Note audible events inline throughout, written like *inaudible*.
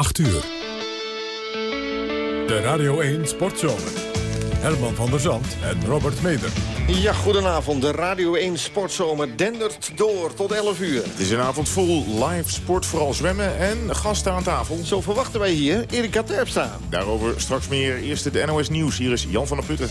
8 uur. De Radio 1 Sportzomer. Herman van der Zand en Robert Meder. Ja, goedenavond. De Radio 1 Sportzomer dendert door tot 11 uur. Het is een avond vol live sport, vooral zwemmen en gasten aan tafel. Zo verwachten wij hier Erika Terpstra. Daarover straks meer. Eerst de NOS Nieuws. Hier is Jan van der Putten.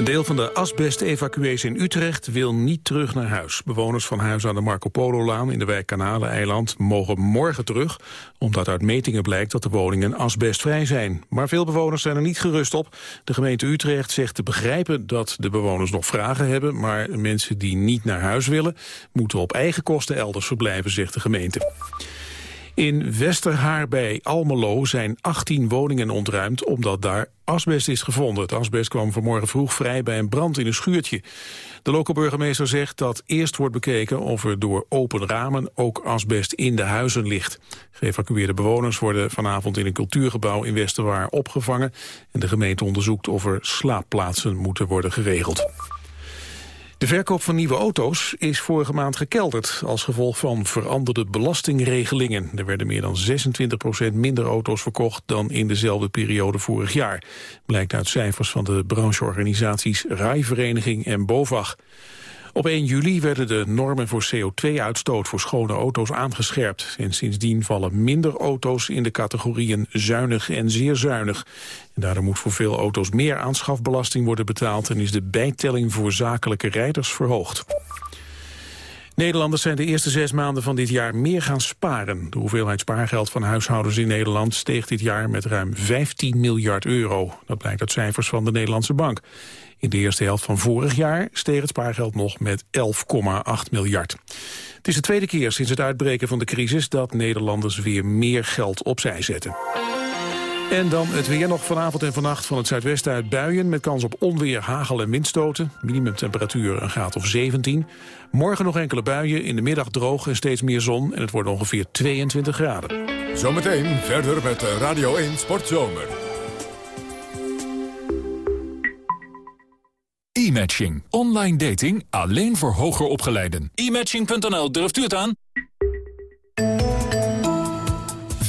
Een deel van de asbest-evacuees in Utrecht wil niet terug naar huis. Bewoners van huis aan de Marco Polo-laan in de wijk Kanaleneiland mogen morgen terug, omdat uit metingen blijkt dat de woningen asbestvrij zijn. Maar veel bewoners zijn er niet gerust op. De gemeente Utrecht zegt te begrijpen dat de bewoners nog vragen hebben, maar mensen die niet naar huis willen, moeten op eigen kosten elders verblijven, zegt de gemeente. In Westerhaar bij Almelo zijn 18 woningen ontruimd omdat daar asbest is gevonden. Het asbest kwam vanmorgen vroeg vrij bij een brand in een schuurtje. De lokale burgemeester zegt dat eerst wordt bekeken of er door open ramen ook asbest in de huizen ligt. Geëvacueerde bewoners worden vanavond in een cultuurgebouw in Westerwaar opgevangen. En de gemeente onderzoekt of er slaapplaatsen moeten worden geregeld. De verkoop van nieuwe auto's is vorige maand gekelderd... als gevolg van veranderde belastingregelingen. Er werden meer dan 26% minder auto's verkocht... dan in dezelfde periode vorig jaar. Blijkt uit cijfers van de brancheorganisaties Rijvereniging en BOVAG. Op 1 juli werden de normen voor CO2-uitstoot voor schone auto's aangescherpt. En sindsdien vallen minder auto's in de categorieën zuinig en zeer zuinig. En daardoor moet voor veel auto's meer aanschafbelasting worden betaald... en is de bijtelling voor zakelijke rijders verhoogd. Nederlanders zijn de eerste zes maanden van dit jaar meer gaan sparen. De hoeveelheid spaargeld van huishoudens in Nederland steeg dit jaar met ruim 15 miljard euro. Dat blijkt uit cijfers van de Nederlandse Bank. In de eerste helft van vorig jaar steeg het spaargeld nog met 11,8 miljard. Het is de tweede keer sinds het uitbreken van de crisis dat Nederlanders weer meer geld opzij zetten. En dan het weer nog vanavond en vannacht van het zuidwesten uit buien... met kans op onweer, hagel en windstoten. Minimumtemperatuur een graad of 17. Morgen nog enkele buien, in de middag droog en steeds meer zon... en het wordt ongeveer 22 graden. Zometeen verder met Radio 1 Sportzomer. E-matching. Online dating alleen voor hoger opgeleiden. E-matching.nl, durft u het aan?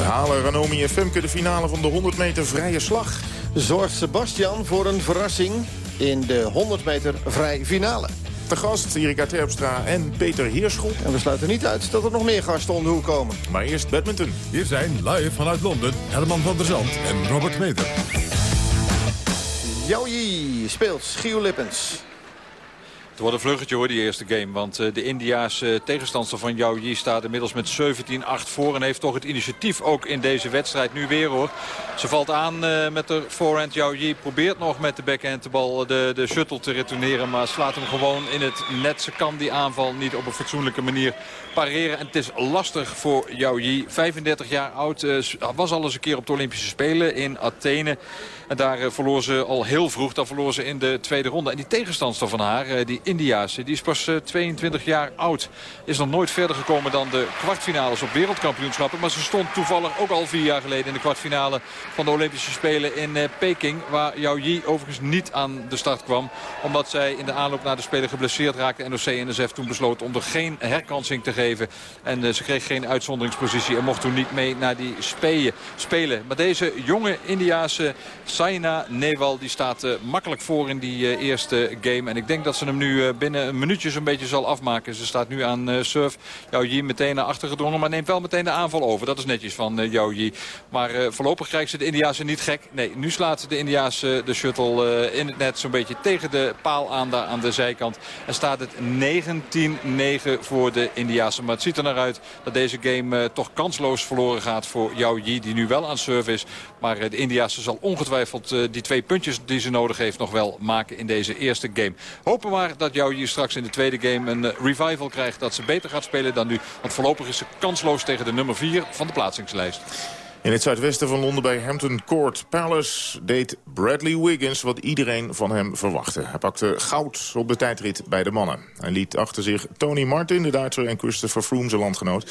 Halen Ranomi en Femke de finale van de 100 meter vrije slag. Zorgt Sebastian voor een verrassing in de 100 meter vrij finale. De gast Erika Terpstra en Peter Heerschop. En we sluiten niet uit dat er nog meer gasten om de hoek komen. Maar eerst badminton. Hier zijn live vanuit Londen Herman van der Zand en Robert Meder. Jouwie speelt Giel Lippens. Het wordt een vluggetje hoor, die eerste game. Want uh, de Indiaanse tegenstander van Yao Yi staat inmiddels met 17-8 voor. En heeft toch het initiatief ook in deze wedstrijd nu weer hoor. Ze valt aan uh, met de voorhand. Yao Yi probeert nog met de backhand de bal de, de shuttle te retourneren. Maar slaat hem gewoon in het net. Ze kan die aanval niet op een fatsoenlijke manier pareren. En het is lastig voor Yao Yi. 35 jaar oud. Was al eens een keer op de Olympische Spelen in Athene. En daar verloor ze al heel vroeg. Dan verloor ze in de tweede ronde. En die tegenstander van haar, die Indiaanse, die is pas 22 jaar oud. Is nog nooit verder gekomen dan de kwartfinales op wereldkampioenschappen. Maar ze stond toevallig ook al vier jaar geleden in de kwartfinale van de Olympische Spelen in Peking. Waar Yao Yi overigens niet aan de start kwam. Omdat zij in de aanloop naar de Spelen geblesseerd raakte. NOC-NSF toen besloot om er geen herkansing te geven en uh, ze kreeg geen uitzonderingspositie en mocht toen niet mee naar die spelen. Maar deze jonge Indiaanse Saina Newal die staat makkelijk voor in die eerste game. En ik denk dat ze hem nu binnen een minuutje zo'n beetje zal afmaken. Ze staat nu aan surf. Yao Yi meteen naar achter gedrongen, maar neemt wel meteen de aanval over. Dat is netjes van Yao Yi. Maar voorlopig krijgt ze de Indiaanse niet gek. Nee, nu slaat de Indiaanse de shuttle in het net zo'n beetje tegen de paal aan, daar aan de zijkant. En staat het 19-9 voor de Indiaanse maar het ziet er naar uit dat deze game toch kansloos verloren gaat voor Yao Yi. Die nu wel aan serve is. Maar de Indiase zal ongetwijfeld die twee puntjes die ze nodig heeft nog wel maken in deze eerste game. Hopen maar dat Yao Yi straks in de tweede game een revival krijgt. Dat ze beter gaat spelen dan nu. Want voorlopig is ze kansloos tegen de nummer 4 van de plaatsingslijst. In het zuidwesten van Londen bij Hampton Court Palace deed Bradley Wiggins wat iedereen van hem verwachtte. Hij pakte goud op de tijdrit bij de mannen. Hij liet achter zich Tony Martin, de Duitser, en Christopher Froome, zijn landgenoot.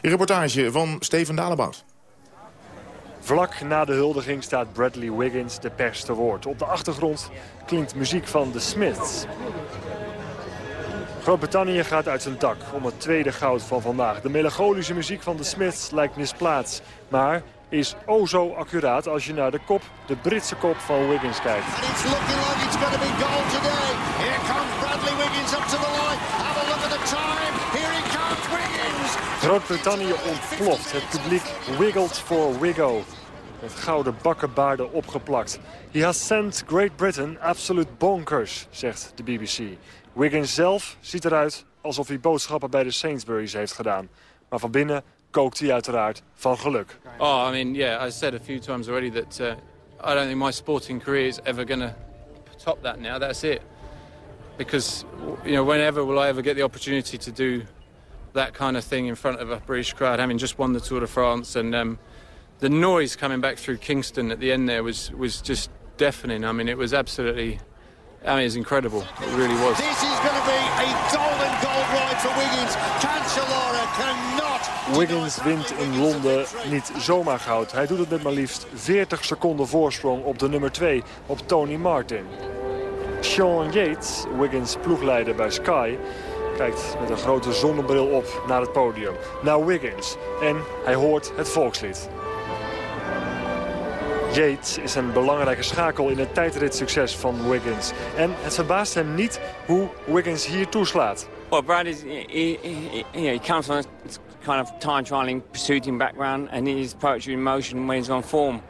Een reportage van Steven Dalebout. Vlak na de huldiging staat Bradley Wiggins de pers te woord. Op de achtergrond klinkt muziek van The Smiths. Groot-Brittannië gaat uit zijn dak om het tweede goud van vandaag. De melancholische muziek van The Smiths lijkt misplaatst. Maar is o zo accuraat als je naar de kop, de Britse kop van Wiggins kijkt. it's looking like it's going to be gold today. Here comes Bradley Wiggins up to the line. Have a look at the time. Here he comes, Wiggins. Groot-Brittannië ontploft. Het publiek wiggelt voor Wiggo. Met gouden bakkenbaarden opgeplakt. He has sent Great Britain absolute bonkers, zegt de BBC. Wiggins zelf ziet eruit alsof hij boodschappen bij de Sainsbury's heeft gedaan. Maar van binnen kookt hij uiteraard van geluk. Oh, I mean, yeah, I said a few times already that uh, I don't think my sporting career is ever going to top that now. That's it. Because, you know, whenever will I ever get the opportunity to do that kind of thing in front of a British crowd, having just won the Tour de France and um, the noise coming back through Kingston at the end there was, was just deafening. I mean, it was absolutely I mean, it's incredible. It really was. This is going to be a golden gold ride for Wiggins. Cancellara cannot... Wiggins wint in Londen niet zomaar goud. Hij doet het met maar liefst 40 seconden voorsprong op de nummer 2, op Tony Martin. Sean Yates, Wiggins ploegleider bij Sky, kijkt met een grote zonnebril op naar het podium. Naar Wiggins. En hij hoort het volkslied. Yates is een belangrijke schakel in het tijdritsucces van Wiggins. En het verbaast hem niet hoe Wiggins hier toeslaat. Well, Brad is he, he, he, comes from a kind of time trialing, pursuing background, and his poetry in motion when he's on form.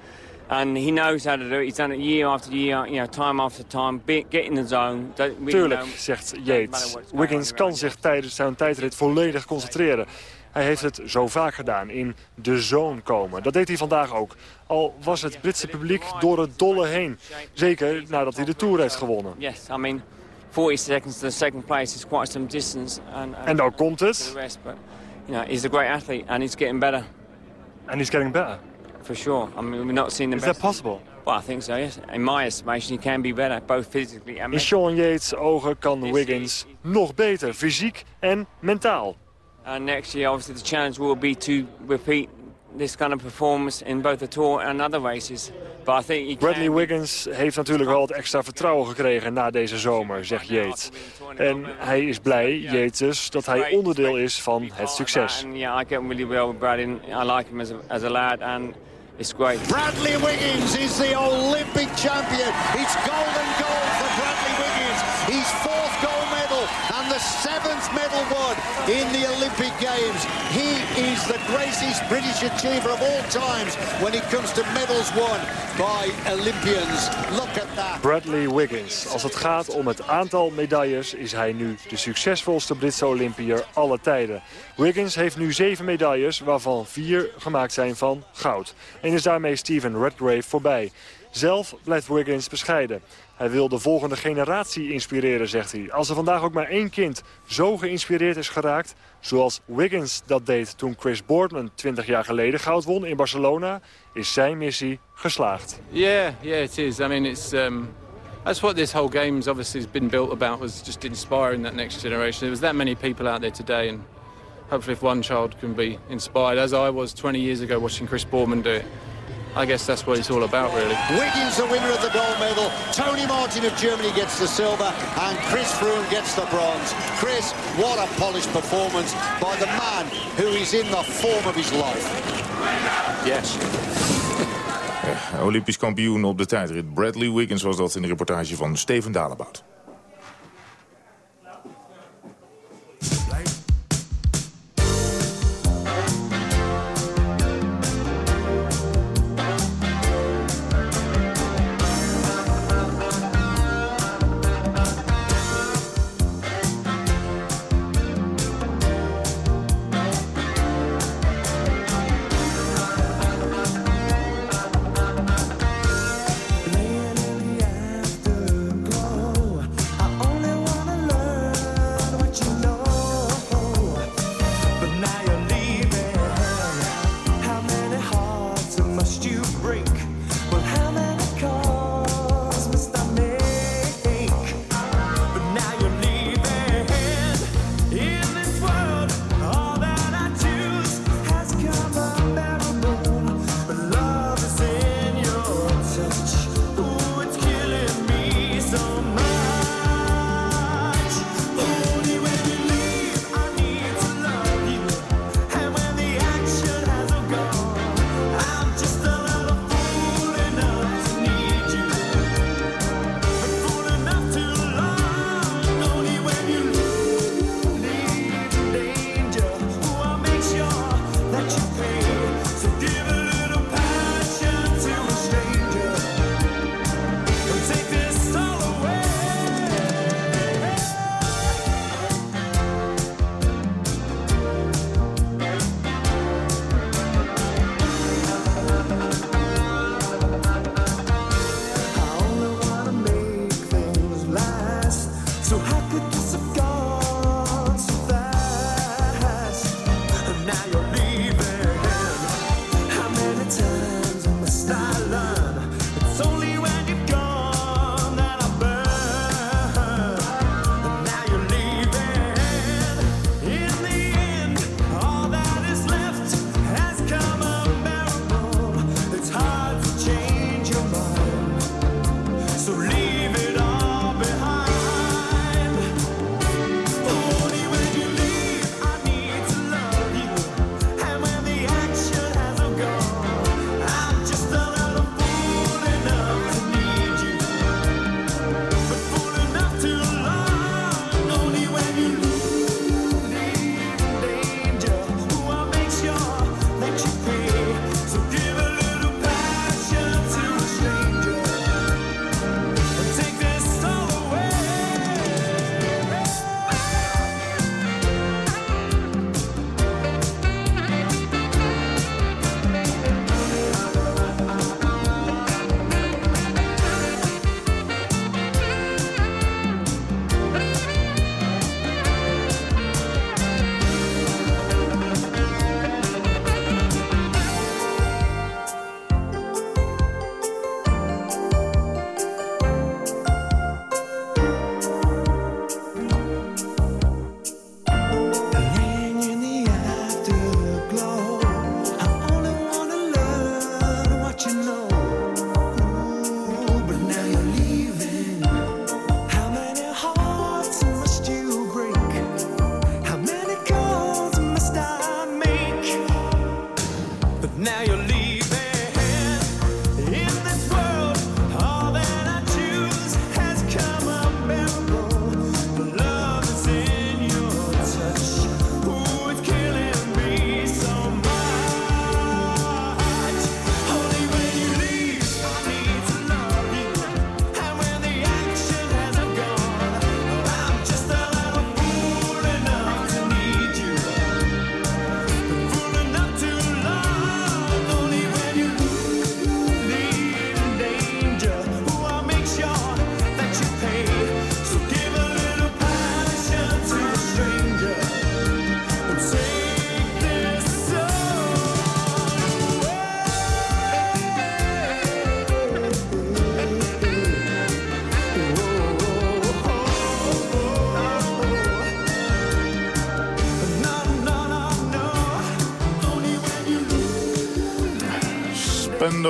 And he knows how to do it. He's done it year after year, you know, time after time. Be, get in the zone. Don't Tuurlijk, know- zegt Yates. Wiggins kan zich tijdens zijn tijdrit volledig concentreren. Hij heeft het zo vaak gedaan, in de zone komen. Dat deed hij vandaag ook. Al was het Britse publiek door het dolle heen. Zeker nadat hij de Tour heeft gewonnen. Yes, I mean, 40 seconds to the second place is quite some distance. And, and En dan komt het. the rest, but you know, he's a great athlete and he's getting better And he's getting better. For sure. I mean, we're not seeing the Is best. that possible? Well, I think so. Yes, in my estimation, he can be better, both physically and In. Sean Yates' ogen kan Wiggins nog beter, fysiek en mentaal. And next year, obviously, the challenge will be to repeat this kind of performance in both the tour and other races. But I think Bradley. Wiggins heeft natuurlijk wel wat extra vertrouwen gekregen na deze zomer, zegt Yates. En hij is blij, Yates dus, dat hij onderdeel is van het succes. And yeah, I get on really well with Brad. I like him as a, as a lad, and it's great. Bradley Wiggins is the Olympic champion. It's golden gold seventh medal won in the Olympic Games. He is the greatest British achiever of all times when it comes to medals won by Olympians. Look at that. Bradley Wiggins. Als het gaat om het aantal medailles is hij nu de succesvolste Britse Olympiër alle tijden. Wiggins heeft nu zeven medailles, waarvan vier gemaakt zijn van goud. En is daarmee Steven Redgrave voorbij. Zelf blijft Wiggins bescheiden. Hij wil de volgende generatie inspireren, zegt hij. Als er vandaag ook maar één kind zo geïnspireerd is geraakt... zoals Wiggins dat deed toen Chris Boardman 20 jaar geleden goud won in Barcelona... is zijn missie geslaagd. Yeah, yeah, it is. I mean, it's um, that's what this whole game's obviously has been built about was just inspiring that next generation. There was that many people out there today, and hopefully, if one child can be inspired, as I was 20 years ago watching Chris Boardman do it, I guess that's what it's all about, really. Wiggins the winner of the gold medal. Tony Martin of Germany gets the silver and Chris Froome gets the bronze. Chris, what a polished performance by the man who is in the form of his life. Yes. *laughs* Olympisch kampioen op de tijdrit. Bradley Wiggins was dat in de reportage van Steven Dalebout.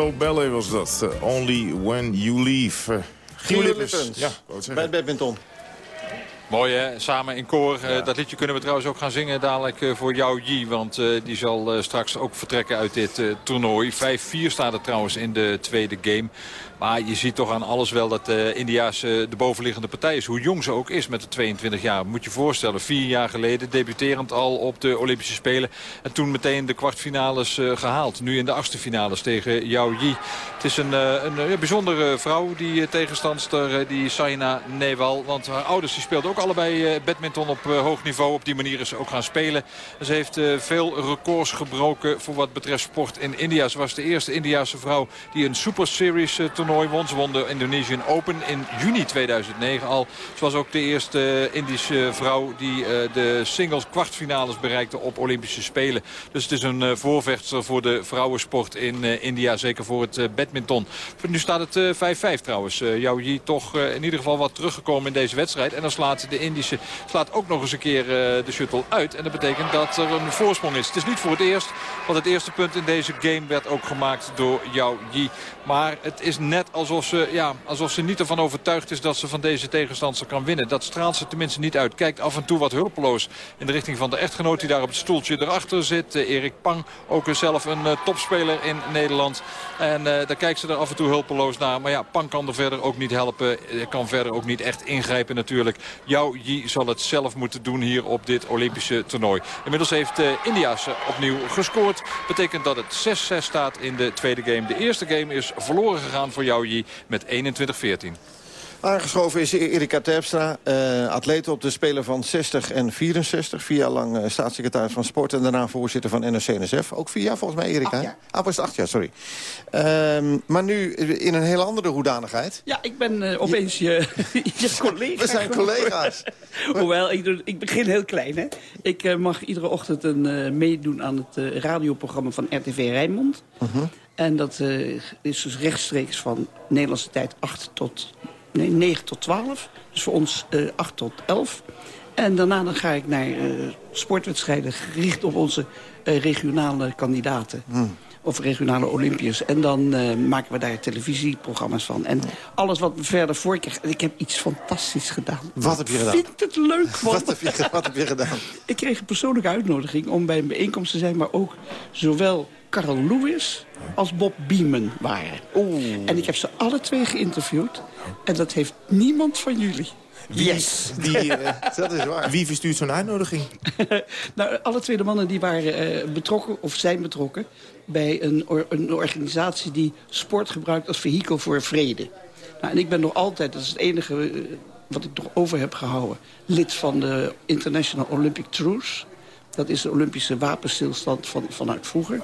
Spendo Ballet was dat. Uh, only when you leave. Uh, Gio Lippens, ja, bij het badminton. Mooi hè, samen in koor. Ja. dat liedje kunnen we trouwens ook gaan zingen dadelijk voor Yao Yi. Want uh, die zal straks ook vertrekken uit dit toernooi. 5-4 staat er trouwens in de tweede game. Maar je ziet toch aan alles wel dat uh, India's de bovenliggende partij is. Hoe jong ze ook is met de 22 jaar. Moet je voorstellen, vier jaar geleden debuterend al op de Olympische Spelen. En toen meteen de kwartfinales uh, gehaald. Nu in de achtste finales tegen Yao Yi. Het is een, een, bijzondere vrouw, die tegenstandster, die Saina Newal. Want haar ouders die speelden ook allebei badminton op hoog niveau. Op die manier is ze ook gaan spelen. En ze heeft veel records gebroken voor wat betreft sport in India. Ze was de eerste Indiase vrouw die een Super Series toernooi won. Ze won de Indonesian Open in juni 2009 al. Ze was ook de eerste Indische vrouw die de singles kwartfinales bereikte op Olympische Spelen. Dus het is een voorvechter voor de vrouwensport in India. Zeker voor het badminton. Nu staat het 5-5 trouwens. Yao Yi toch in ieder geval wat teruggekomen in deze wedstrijd. En dan slaat de Indische slaat ook nog eens een keer de shuttle uit. En dat betekent dat er een voorsprong is. Het is niet voor het eerst. Want het eerste punt in deze game werd ook gemaakt door Yao Yi. Maar het is net alsof ze, ja, alsof ze niet ervan overtuigd is dat ze van deze tegenstander kan winnen. Dat straalt ze tenminste niet uit. Kijkt af en toe wat hulpeloos in de richting van de echtgenoot die daar op het stoeltje erachter zit. Uh, Erik Pang, ook zelf een uh, topspeler in Nederland. En uh, daar kijkt ze er af en toe hulpeloos naar. Maar ja, Pang kan er verder ook niet helpen. Kan verder ook niet echt ingrijpen natuurlijk. Yao Yi zal het zelf moeten doen hier op dit Olympische toernooi. Inmiddels heeft India's opnieuw gescoord. Betekent dat het 6-6 staat in de tweede game. De eerste game is verloren gegaan voor Yao Yi met 21-14. Aangeschoven is Erika Terpstra, uh, atleet op de Spelen van 60 en 64. Vier jaar lang uh, staatssecretaris van Sport en daarna voorzitter van NOC-NSF. Ook vier jaar volgens mij, Erika? Acht jaar. Ah, was het acht jaar, sorry. Uh, maar nu in een heel andere hoedanigheid. Ja, ik ben uh, opeens je, *laughs* je collega. *laughs* We zijn collega's. *laughs* Hoewel, ik, doe, ik, begin heel klein. Hè. Ik uh, mag iedere ochtend een, meedoen aan het radioprogramma van RTV Rijnmond. -huh. En dat is dus rechtstreeks van Nederlandse tijd 8 tot nee, 9 tot 12. Dus voor ons uh, 8 tot 11. En daarna dan ga ik naar uh, sportwedstrijden gericht op onze uh, regionale kandidaten. Hmm. Of regionale Olympiërs. En dan maken we daar televisieprogramma's van. En alles wat we verder voorkrijgen. Ik heb iets fantastisch gedaan. Wat heb je gedaan? Ik vind het leuk, man. Wat heb je, wat heb je gedaan? *laughs* ik kreeg een persoonlijke uitnodiging om bij een bijeenkomst te zijn. Maar ook zowel Carl Lewis als Bob Beeman waren. Oeh. En ik heb ze alle twee geïnterviewd. En dat heeft niemand van jullie. Yes, die, uh, *laughs* dat is waar. Wie verstuurt zo'n uitnodiging? *laughs* nou, alle twee de mannen die waren uh, betrokken, of zijn betrokken... bij een, or een organisatie die sport gebruikt als vehikel voor vrede. Nou, en ik ben nog altijd, dat is het enige uh, wat ik nog over heb gehouden... lid van de International Olympic Truce. Dat is de Olympische wapenstilstand van, vanuit vroeger.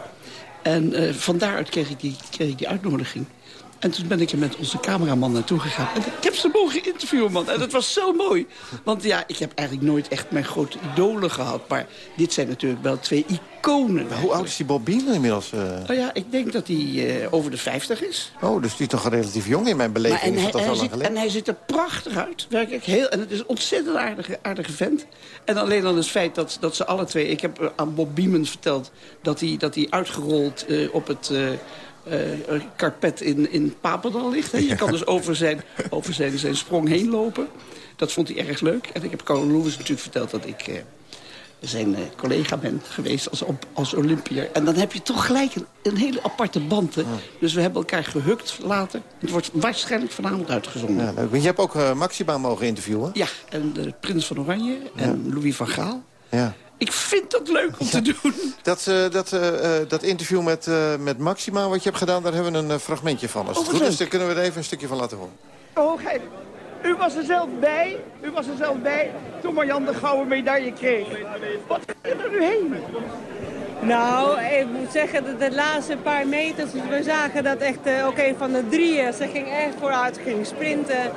En uh, van daaruit kreeg ik, die, kreeg ik die uitnodiging. En toen ben ik er met onze cameraman naartoe gegaan. En ik heb ze mogen interviewen, man. En dat was zo mooi. Want ja, ik heb eigenlijk nooit echt mijn grote idolen gehad. Maar dit zijn natuurlijk wel twee iconen. Maar hoe oud is die Bob Beamer inmiddels? Uh... Nou ja, ik denk dat hij uh, over de 50 is. Oh, dus die is toch relatief jong in mijn beleving. Maar en, is hij, dat hij lang ziet, en hij ziet er prachtig uit. Werkelijk heel, en het is een ontzettend aardige, aardige vent. En alleen al het feit dat, dat ze alle twee... Ik heb aan Bob Beeman verteld dat hij, dat hij uitgerold uh, op het... Uh, karpet in, in Papendal ligt. Hè. Je kan dus over, zijn, over zijn, zijn sprong heen lopen. Dat vond hij erg leuk. En ik heb Carl Lewis natuurlijk verteld dat ik uh, zijn uh, collega ben geweest als, als Olympiër. En dan heb je toch gelijk een, een hele aparte band. Hè. Dus we hebben elkaar gehukt later. Het wordt waarschijnlijk vanavond uitgezonden. Ja, leuk. Je hebt ook uh, Maxima mogen interviewen. Ja, en de Prins van Oranje en ja. Louis van Gaal. Ja. Ik vind dat leuk om ja, te doen. Dat, uh, dat, uh, dat interview met, uh, met Maxima wat je hebt gedaan, daar hebben we een fragmentje van. Als het oh, goed is, dan kunnen we er even een stukje van laten horen. Oh, kijk. U was er zelf bij, u was er zelf bij toen Marjan de gouden medaille kreeg. Wat gaat er nu heen? Nou, ik moet zeggen dat de laatste paar meters, dus we zagen dat echt uh, een van de drieën, ze ging echt vooruit, ging sprinten.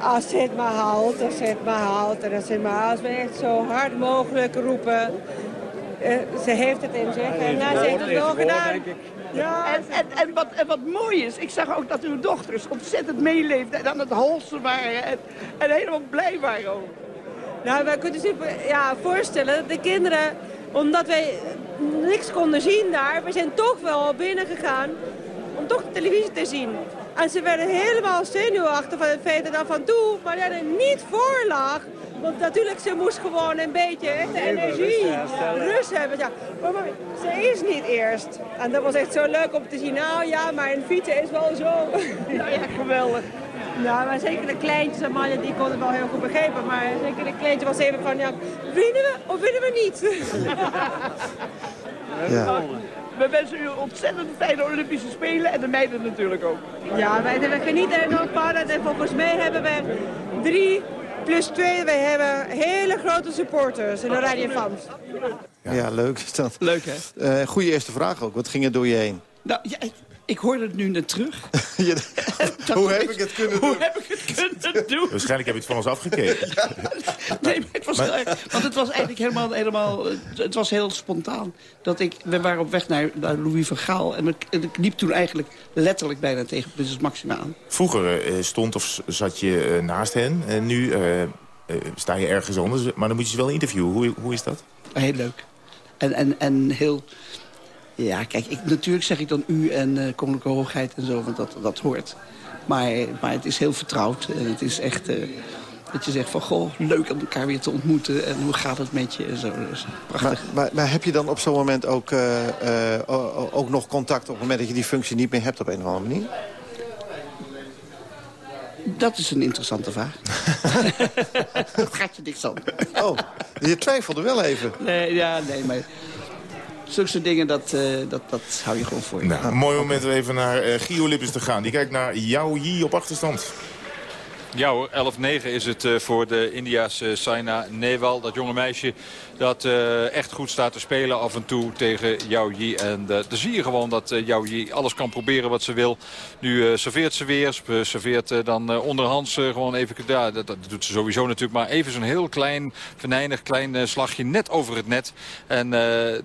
Als ze het maar haalt, als ze het maar haalt en als ze het maar haalt. Als we echt zo hard mogelijk roepen. Uh, ze heeft het in zich en nou, ze heeft het wel gedaan. Ja, en, en, en, wat, en wat mooi is, ik zag ook dat uw dochters ontzettend meeleefden en aan het holsten waren en, en helemaal blij waren ook. Nou, wij kunnen zich ja, voorstellen, de kinderen, omdat wij niks konden zien daar, we zijn toch wel binnen gegaan. om toch de televisie te zien. En ze werden helemaal zenuwachtig van het feit dat af en toe Marianne niet voorlag. Want natuurlijk, ze moest gewoon een beetje echt de energie, rust hebben. Ja. Maar, maar, ze is niet eerst. En dat was echt zo leuk om te zien. Nou ja, maar een fietsen is wel zo. nou *laughs* ja, geweldig. Nou, maar zeker de kleintjes en Manja, die konden het wel heel goed begrijpen. Maar zeker de kleintje was even van, ja, winnen we of winnen we niet? Ja. We wensen u ontzettend fijne Olympische Spelen en de meiden natuurlijk ook. Ja, wij we genieten enorm van het. En volgens mij hebben we drie plus twee. Wij hebben hele grote supporters in Oranje fans. Ja, leuk is dat. Leuk, hè? Uh, goeie eerste vraag ook. Wat ging er door je heen? Nou, ja, ik, hoorde het nu net terug. *laughs* *laughs* hoe heb ik het kunnen hoe doen? heb ik het kunnen doen? Waarschijnlijk heb je het van ons afgekeken. *laughs* nee, maar het was, want het was eigenlijk helemaal, helemaal... Het was heel spontaan. Dat ik, we waren op weg naar, naar Louis van Gaal. En ik, ik liep toen eigenlijk letterlijk bijna tegen Prinses Maxima aan. Vroeger uh, stond of zat je uh, naast hen. En nu uh, sta je ergens anders. Maar dan moet je ze wel interviewen. Hoe, hoe is dat? Heel leuk. En, en, en heel... Ja, kijk, ik, natuurlijk zeg ik dan u en uh, koninklijke hoogheid en zo, want dat, dat hoort. Maar, maar het is heel vertrouwd en het is echt... Uh, dat je zegt van, goh, leuk om elkaar weer te ontmoeten en hoe gaat het met je en zo. Dus prachtig. Maar, maar, maar, heb je dan op zo'n moment ook, uh, ook nog contact op het moment dat je die functie niet meer hebt op een of andere manier? Dat is een interessante vraag. *laughs* dat gaat je niks aan. Oh, je twijfelde wel even. Nee, ja, nee, maar zulke soort dingen, dat, uh, dat, dat hou je gewoon voor je. Nou, een mooi moment om even naar uh, Gio Lippens te gaan. Die kijkt naar Yao Yi op achterstand. Ja hoor, 11-9 is het uh, voor de India's Saina Newal. Dat jonge meisje dat uh, echt goed staat te spelen af en toe tegen Yao Yi. En dan zie je gewoon dat Yao Yi alles kan proberen wat ze wil. Nu serveert ze weer, serveert dan onderhands gewoon even... Dat, doet ze sowieso natuurlijk, maar even zo'n heel klein, venijnig klein slagje net over het net. En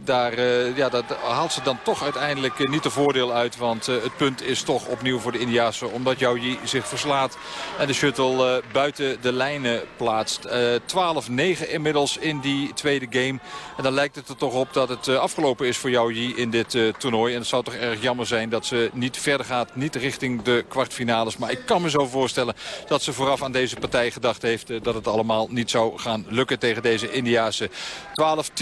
daar ja, haalt ze dan toch uiteindelijk niet de voordeel uit. Want het punt is toch opnieuw voor de Indiasen. Omdat Yao Yi zich verslaat en de shuttle buiten de lijnen plaatst. 12-9 inmiddels in die tweede game. En dan lijkt het er toch op dat het afgelopen is voor Yi in dit toernooi. En het zou toch erg jammer zijn dat ze niet verder gaat. Niet richting de kwartfinales. Maar ik kan me zo voorstellen dat ze vooraf aan deze partij gedacht heeft... Dat het allemaal niet zou gaan lukken tegen deze Indiaanse. 12-10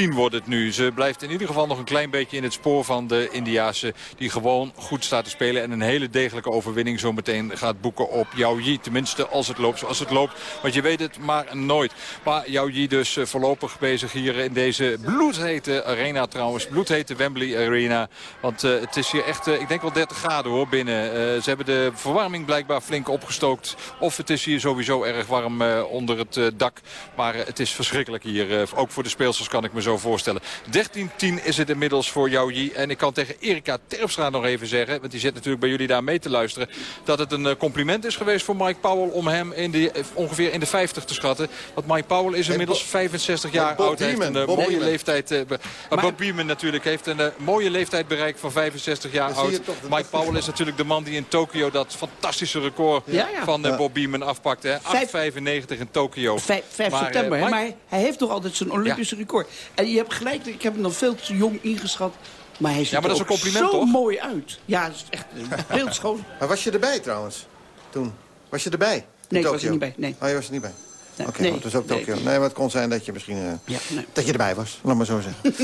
wordt het nu. Ze blijft in ieder geval nog een klein beetje in het spoor van de Indiaanse. Die gewoon goed staat te spelen. En een hele degelijke overwinning zo meteen gaat boeken op Yi. Tenminste als het loopt zoals het loopt. Want je weet het maar nooit. Maar Yi dus uh, voorlopig bezig hier in deze bloedhete arena trouwens. Bloedhete Wembley Arena. Want uh, het is hier echt, uh, ik denk wel 30 graden hoor binnen. Ze hebben de verwarming blijkbaar flink opgestookt. Of het is hier sowieso erg warm onder het dak. Maar het is verschrikkelijk hier. ook voor de speelsters kan ik me zo voorstellen. 13-10 is het inmiddels voor Yi. En ik kan tegen Erika Terpstra nog even zeggen. Want die zit natuurlijk bij jullie daar mee te luisteren. Dat het een compliment is geweest voor Mike Powell om hem in die, ongeveer in de 50 te schatten. Want Mike Powell is inmiddels 65 jaar oud. Heeft een uh, mooie Beeman. leeftijd. Uh, maar Bob Beeman natuurlijk heeft een uh, mooie leeftijd bereikt van 65 jaar oud. Mike Powell is natuurlijk de man die in Tokio dat fantastische record ja, ja. van. Bob Beeman afpakte. 8,95 in Tokio. 5, 5 maar, september, Mike... maar hij heeft toch altijd zijn Olympische record. En je hebt gelijk, ik heb hem nog veel te jong ingeschat. Maar hij ziet ja, maar dat is er een compliment, zo toch? mooi uit. Ja, dat is echt *laughs* beeldschoon. maar was je erbij trouwens, toen? Was je erbij? Nee, ik was er niet bij. Nee. Oh, je was er niet bij? Nee, Oké, nee, okay, dus ook nee. Tokio. Nee, maar het kon zijn dat je misschien uh, ja, nee. dat je erbij was. Laat maar zo zeggen.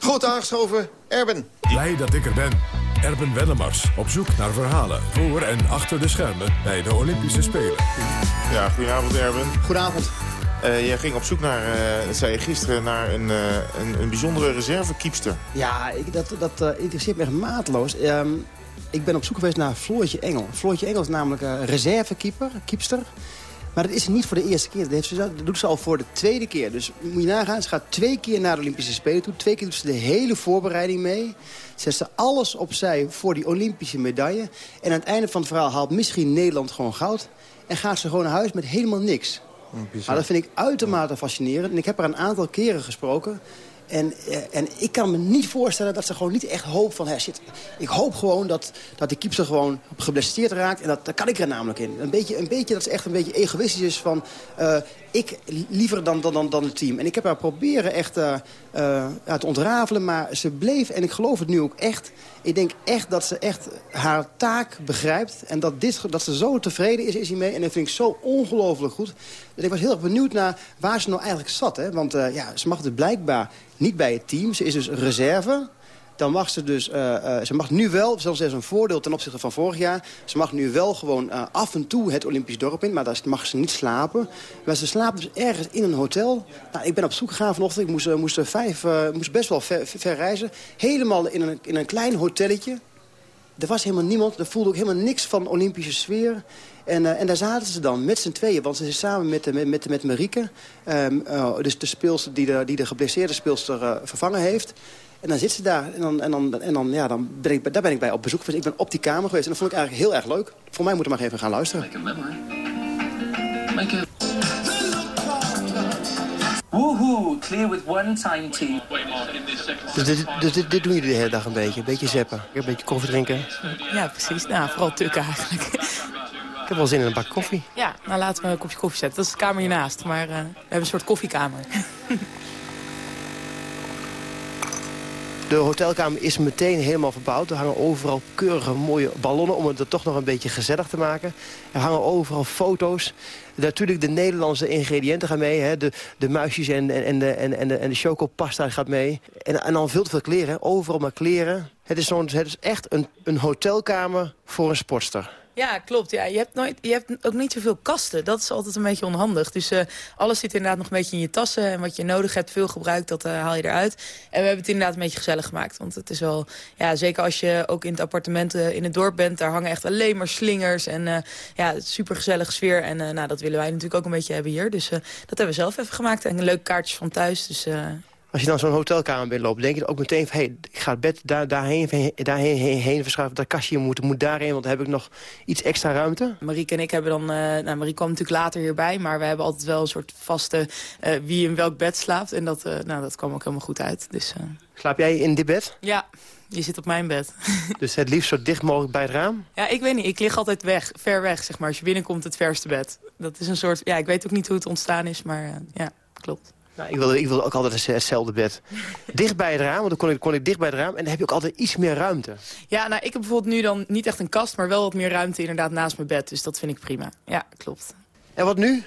*laughs* Goed aangeschoven, Erben. Blij dat ik er ben. Erben Wellemars op zoek naar verhalen voor en achter de schermen bij de Olympische Spelen. Ja, goedenavond Erben. Goedenavond. Uh, jij ging op zoek naar, uh, dat zei je gisteren, naar een, uh, een, een bijzondere reservekeepster. Ja, ik, dat, dat interesseert me echt maatloos. Um, ik ben op zoek geweest naar Floortje Engel. Floortje Engel is namelijk een reservekeeper, keepster. Maar dat is niet voor de eerste keer. Dat, heeft ze, dat doet ze al voor de tweede keer. Dus moet je nagaan, ze gaat twee keer naar de Olympische Spelen toe. Twee keer doet ze de hele voorbereiding mee. Zet ze alles opzij voor die Olympische medaille. En aan het einde van het verhaal haalt misschien Nederland gewoon goud. En gaat ze gewoon naar huis met helemaal niks. Oh, maar dat vind ik uitermate fascinerend. En ik heb haar een aantal keren gesproken. En, eh, en ik kan me niet voorstellen dat ze gewoon niet echt hoop van... Hè, shit, ik hoop gewoon dat, dat die keeper gewoon geblesseerd raakt. En dat, daar kan ik er namelijk in. Een beetje, een beetje dat ze echt een beetje egoïstisch is van... Uh, ik liever dan, dan, dan, het team. En ik heb haar proberen echt uh, te ontrafelen, maar ze bleef, en ik geloof het nu ook echt... ik denk echt dat ze echt haar taak begrijpt... en dat, dit, dat ze zo tevreden is, is hiermee. En dat vind ik zo ongelooflijk goed. Dat ik was heel erg benieuwd naar waar ze nou eigenlijk zat. Hè? Want uh, ja, ze mag dus blijkbaar niet bij het team. Ze is dus reserve dan mag ze dus, uh, uh, ze mag nu wel, zelfs is een voordeel ten opzichte van vorig jaar... ze mag nu wel gewoon uh, af en toe het Olympisch dorp in, maar daar mag ze niet slapen. Maar ze slaapt dus ergens in een hotel. Nou, ik ben op zoek gegaan vanochtend, ik moest, moest, vijf, moest best wel ver, ver, reizen. Helemaal in een, in een klein hotelletje. Er was helemaal niemand, er voelde ook helemaal niks van Olympische sfeer. En, en daar zaten ze dan met z'n tweeën, want ze is samen met, met, met, met Marieke... Um, uh, dus de speelster die de, die de geblesseerde speelster vervangen heeft... En dan zit ze daar en dan, en dan, en dan, ja, dan ben ik, daar ben ik bij op bezoek. Ik ben op die kamer geweest en dat vond ik eigenlijk heel erg leuk. Voor mij moeten we maar even gaan luisteren. Make a Woohoo, clear with one time team. Dus, dit, dus dit, dit doen jullie de hele dag een beetje? Een beetje zeppen? Een beetje koffie drinken? Ja, precies. Nou, vooral tukken eigenlijk. Ik heb wel zin in een bak koffie. Ja, nou laten we een kopje koffie zetten. Dat is de kamer hiernaast, maar uh, we hebben een soort koffiekamer. De hotelkamer is meteen helemaal verbouwd. Er hangen overal keurige mooie ballonnen om het er toch nog een beetje gezellig te maken. Er hangen overal foto's. Natuurlijk de Nederlandse ingrediënten gaan mee. Hè. De, de muisjes en, en, de, en, en, de, en de chocopasta gaat mee. En, en dan veel te veel kleren. Overal maar kleren. Het is, zo'n, het is echt een, een hotelkamer voor een sportster. Ja, klopt. Ja. Je, hebt nooit, je hebt ook niet zoveel kasten. Dat is altijd een beetje onhandig. Dus uh, alles zit inderdaad nog een beetje in je tassen. En wat je nodig hebt, veel gebruikt, dat uh, haal je eruit. En we hebben het inderdaad een beetje gezellig gemaakt. Want het is wel, ja, zeker als je ook in het appartement uh, in het dorp bent... daar hangen echt alleen maar slingers en ja, super gezellige sfeer. En nou, dat willen wij natuurlijk ook een beetje hebben hier. Dus dat hebben we zelf even gemaakt. En leuke kaartjes van thuis. Dus als je dan zo'n hotelkamer binnenloopt, denk je ook meteen van... hey, ik ga het bed daar, daarheen, daarheen heen, heen verschuiven, dat kastje moet, moet daarheen... want dan heb ik nog iets extra ruimte. Marieke en ik hebben dan... Uh, nou, Marie kwam natuurlijk later hierbij... maar we hebben altijd wel een soort vaste uh, wie in welk bed slaapt. En dat, uh, nou, dat kwam ook helemaal goed uit. Dus, Slaap jij in dit bed? Ja, je zit op mijn bed. *laughs* dus het liefst zo dicht mogelijk bij het raam? Ja, ik weet niet. Ik lig altijd weg, ver weg, zeg maar. Als je binnenkomt, het verste bed. Dat is een soort... Ja, ik weet ook niet hoe het ontstaan is, maar ja, klopt. Nou, ik, wilde, ik wilde ook altijd hetzelfde bed. *laughs* dicht bij het raam, want dan kon ik, kon ik dicht bij het raam. En dan heb je ook altijd iets meer ruimte. Ja, nou, ik heb bijvoorbeeld nu dan niet echt een kast... maar wel wat meer ruimte inderdaad naast mijn bed. Dus dat vind ik prima. Ja, klopt. En wat nu?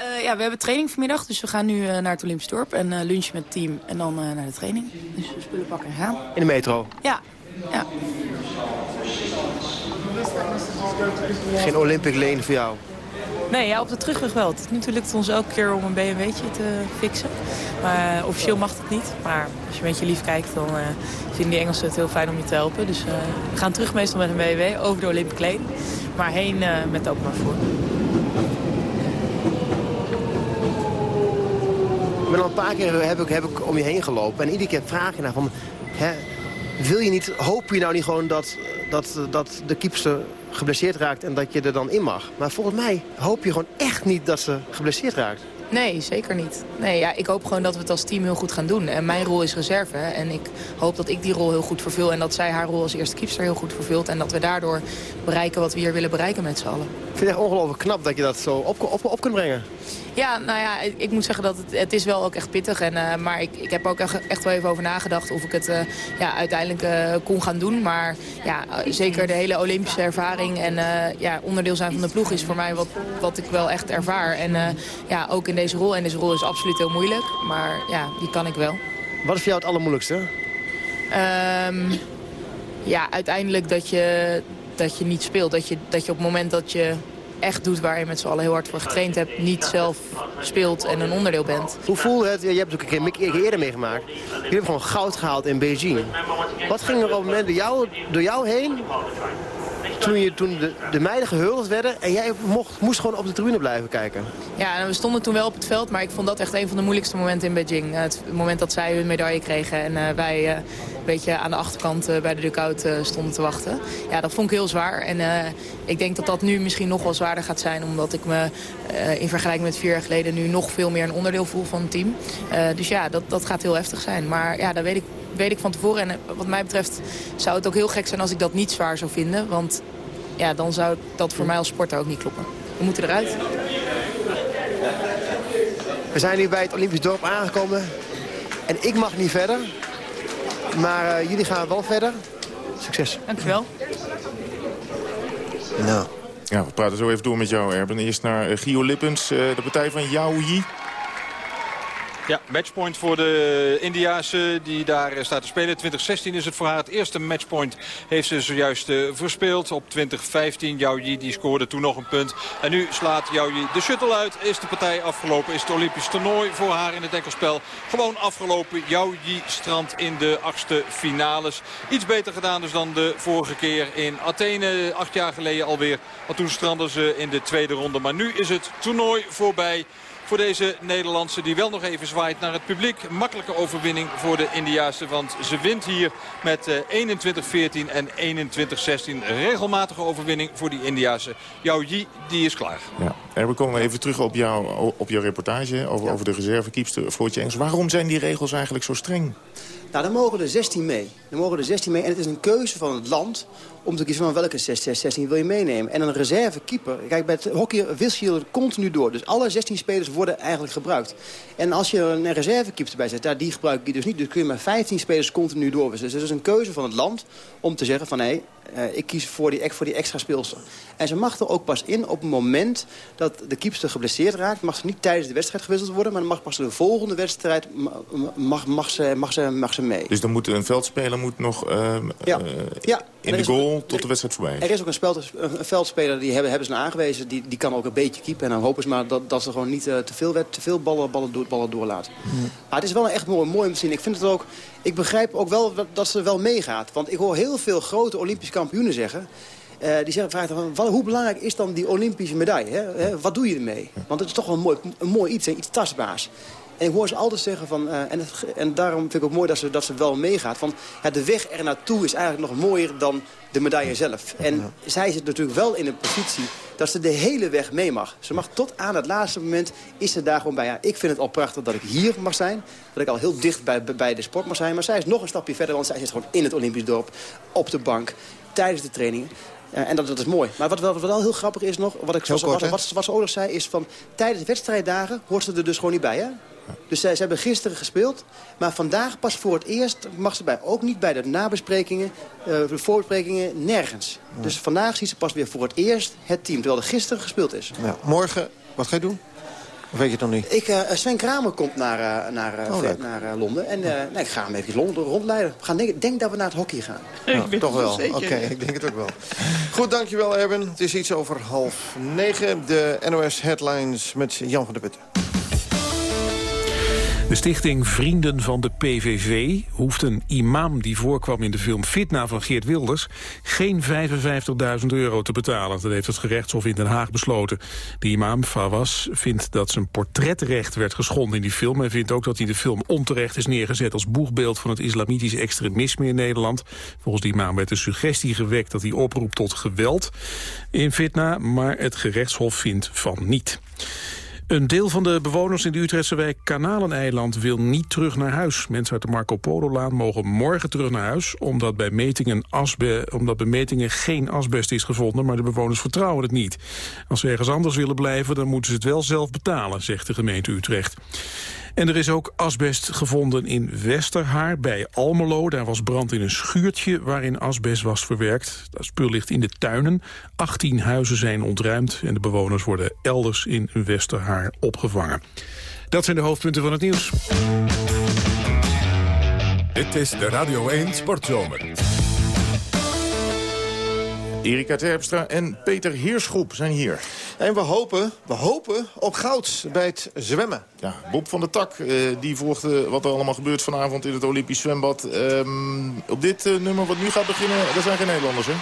Uh, ja, we hebben training vanmiddag, dus we gaan nu uh, naar het Olympisch dorp en uh, lunchen met het team en dan naar de training. Dus we spullen pakken en gaan. In de metro? Ja, ja. Geen Olympic lane voor jou? Nee, ja, op de terugweg wel. Het natuurlijk lukt ons elke keer om een BMW'tje te fixen. Maar uh, officieel mag het niet. Maar als je een beetje lief kijkt, dan uh, vinden die Engelsen het heel fijn om je te helpen. Dus uh, we gaan terug meestal met een BMW over de Olympic Lane. Maar heen met openbaar voor. Ik ben al een paar keer heb ik, heb ik om je heen gelopen. En iedere keer vraag je naar van... Hè, wil je niet, hoop je nou niet gewoon dat, dat, dat de keepster geblesseerd raakt en dat je er dan in mag. Maar volgens mij hoop je gewoon echt niet dat ze geblesseerd raakt. Nee, zeker niet. Nee, ja, ik hoop gewoon dat we het als team heel goed gaan doen. En mijn rol is reserve. En ik hoop dat ik die rol heel goed vervul. En dat zij haar rol als eerste keeper heel goed vervult. En dat we daardoor bereiken wat we hier willen bereiken met z'n allen. Ik vind het echt ongelooflijk knap dat je dat zo op, op, op kunt brengen. Ja, nou ja, ik moet zeggen dat het, het is wel ook echt pittig. En, uh, maar ik, ik heb ook echt, echt wel even over nagedacht of ik het uh, ja, uiteindelijk uh, kon gaan doen. Maar ja, zeker de hele Olympische ervaring en ja, onderdeel zijn van de ploeg is voor mij wat, wat ik wel echt ervaar. En ja, ook in deze rol. En deze rol is absoluut heel moeilijk. Maar ja, die kan ik wel. Wat is voor jou het allermoeilijkste? Um, ja, uiteindelijk dat je, dat je niet speelt. Dat je, dat je op het moment dat je echt doet waar je met z'n allen heel hard voor getraind hebt... niet zelf speelt en een onderdeel bent. Hoe voelde het? Je hebt het ook een keer eerder meegemaakt. Je hebt gewoon goud gehaald in Beijing. Wat ging er op het moment door jou, door jou heen toen, je, toen de, de meiden gehuldigd werden en jij mocht, moest gewoon op de tribune blijven kijken? Ja, we stonden toen wel op het veld, maar ik vond dat echt een van de moeilijkste momenten in Beijing. Het moment dat zij hun medaille kregen en uh, wij uh, een beetje aan de achterkant bij de dugout stonden te wachten. Ja, dat vond ik heel zwaar. En ik denk dat dat nu misschien nog wel zwaarder gaat zijn, omdat ik me in vergelijking met vier jaar geleden nu nog veel meer een onderdeel voel van het team. dus ja, dat, dat gaat heel heftig zijn. Maar ja, daar weet ik weet ik van tevoren. En wat mij betreft zou het ook heel gek zijn als ik dat niet zwaar zou vinden. Want ja, dan zou dat voor mij als sporter ook niet kloppen. We moeten eruit. We zijn nu bij het Olympisch dorp aangekomen. En ik mag niet verder. Maar uh, jullie gaan wel verder. Succes. Dankjewel. Nou. Ja, we praten zo even door met jou, Erben. Eerst naar uh, Gio Lippens, uh, de partij van Yao Yi. Ja, matchpoint voor de Indiaanse die daar eh, staat te spelen. 2016 is het voor haar het eerste matchpoint heeft ze zojuist uh, verspeeld. Op 2015 Yao Yi die scoorde toen nog een punt. En nu slaat Yi de shuttle uit. Is de partij afgelopen. Is het Olympisch toernooi voor haar in het enkelspel gewoon afgelopen. Yao Yi strandt in de achtste finales. Iets beter gedaan dus dan de vorige keer in Athene. Acht jaar geleden alweer. Want toen strandden ze in de tweede ronde. Maar nu is het toernooi voorbij voor deze Nederlandse die wel nog even zwaait naar het publiek. Makkelijke overwinning voor de Indiaanse, want ze wint hier met 21-14 en 21-16. Regelmatige overwinning voor die Indiaanse. Jouw Yi, die is klaar. Ja. En we komen even terug op, jou, op jouw reportage over, over de reservekeepster Floortje Engels. Waarom zijn die regels eigenlijk zo streng? Nou, dan mogen er 16 mee. Dan mogen er 16 mee en het is een keuze van het land om te kiezen van welke 16 wil je meenemen. En een reservekeeper, kijk, bij het hockey wissel je continu door. Dus alle 16 spelers worden eigenlijk gebruikt. En als je een reservekeeper erbij zet, die gebruik je dus niet. Dus kun je maar 15 spelers continu doorwisselen. Dus het is een keuze van het land om te zeggen van... hé, uh, ik kies voor die, voor die extra speelster. En ze mag er ook pas in op het moment dat de keepster geblesseerd raakt. Mag ze niet tijdens de wedstrijd gewisseld worden... maar dan mag pas de volgende wedstrijd mag, mag, ze, mag, ze, mag ze mee. Dus dan moet een veldspeler moet nog uh, ja. Uh, ja. in de goal tot de wedstrijd voorbij Er is ook een, een veldspeler, die hebben, hebben ze aangewezen... Die, die kan ook een beetje keepen. En dan hopen ze maar dat, dat ze gewoon niet te veel, te veel ballen, ballen, door, ballen doorlaten. Maar het is wel echt mooi, mooi om te zien. Ik vind het ook... Ik begrijp ook wel dat, dat ze wel meegaat. Want ik hoor heel veel grote Olympische kampioenen zeggen... Uh, die zeggen, vragen van, hoe belangrijk is dan die Olympische medaille? Hè? Wat doe je ermee? Want het is toch wel een mooi, een mooi iets, hè? iets tastbaars. En ik hoor ze altijd zeggen van, uh, en, het, en daarom vind ik ook mooi dat ze, dat ze wel meegaat. Van, ja, de weg er naartoe is eigenlijk nog mooier dan de medaille zelf. En zij zit natuurlijk wel in een positie dat ze de hele weg mee mag. Ze mag tot aan het laatste moment, is ze daar gewoon bij. Ja, ik vind het al prachtig dat ik hier mag zijn. Dat ik al heel dicht bij, bij de sport mag zijn. Maar zij is nog een stapje verder, want zij zit gewoon in het Olympisch dorp. Op de bank, tijdens de trainingen. Uh, en dat, dat is mooi. Maar wat wel, wat wel heel grappig is nog, wat, ik, zoals, kort, wat, wat, wat, ze ook nog zei, is van tijdens wedstrijddagen hoort ze er dus gewoon niet bij. Hè? Dus zij, ze hebben gisteren gespeeld. Maar vandaag pas voor het eerst mag ze bij. Ook niet bij de nabesprekingen, uh, de voorbesprekingen, nergens. Dus vandaag ziet ze pas weer voor het eerst het team. Terwijl er gisteren gespeeld is. Ja, morgen, wat ga je doen? Of weet je het nog niet? Ik, uh, Sven Kramer komt naar, uh, naar, uh, oh, naar Londen. En nee, ik ga hem even Londen rondleiden. We gaan denk, denk, dat we naar het hockey gaan. *laughs* Ja, toch wel. Oké, okay, ik denk het ook wel. Goed, dankjewel Erben. Het is iets over half negen. De NOS Headlines met Jan van der Putten. De stichting Vrienden van de PVV hoeft een imam die voorkwam in de film Fitna van Geert Wilders geen 55.000 euro te betalen. Dat heeft het gerechtshof in Den Haag besloten. De imam Fawaz vindt dat zijn portretrecht werd geschonden in die film en vindt ook dat hij de film onterecht is neergezet als boegbeeld van het islamitisch extremisme in Nederland. Volgens die imam werd de suggestie gewekt dat hij oproept tot geweld in Fitna, maar het gerechtshof vindt van niet. Een deel van de bewoners in de Utrechtse wijk Kanaleneiland wil niet terug naar huis. Mensen uit de Marco Polo-laan mogen morgen terug naar huis... Omdat bij, metingen omdat bij metingen geen asbest is gevonden... maar de bewoners vertrouwen het niet. Als ze ergens anders willen blijven, dan moeten ze het wel zelf betalen... zegt de gemeente Utrecht. En er is ook asbest gevonden in Westerhaar bij Almelo. Daar was brand in een schuurtje waarin asbest was verwerkt. Dat spul ligt in de tuinen. 18 huizen zijn ontruimd en de bewoners worden elders in Westerhaar opgevangen. Dat zijn de hoofdpunten van het nieuws. Dit is de Radio 1 Sportzomer. Erika Terpstra en Peter Heerschop zijn hier. En we hopen, we hopen op goud bij het zwemmen. Ja, Bob van der Tak, uh, die volgde wat er allemaal gebeurt vanavond in het Olympisch zwembad. Um, op dit uh, nummer wat nu gaat beginnen, er zijn geen Nederlanders, hè?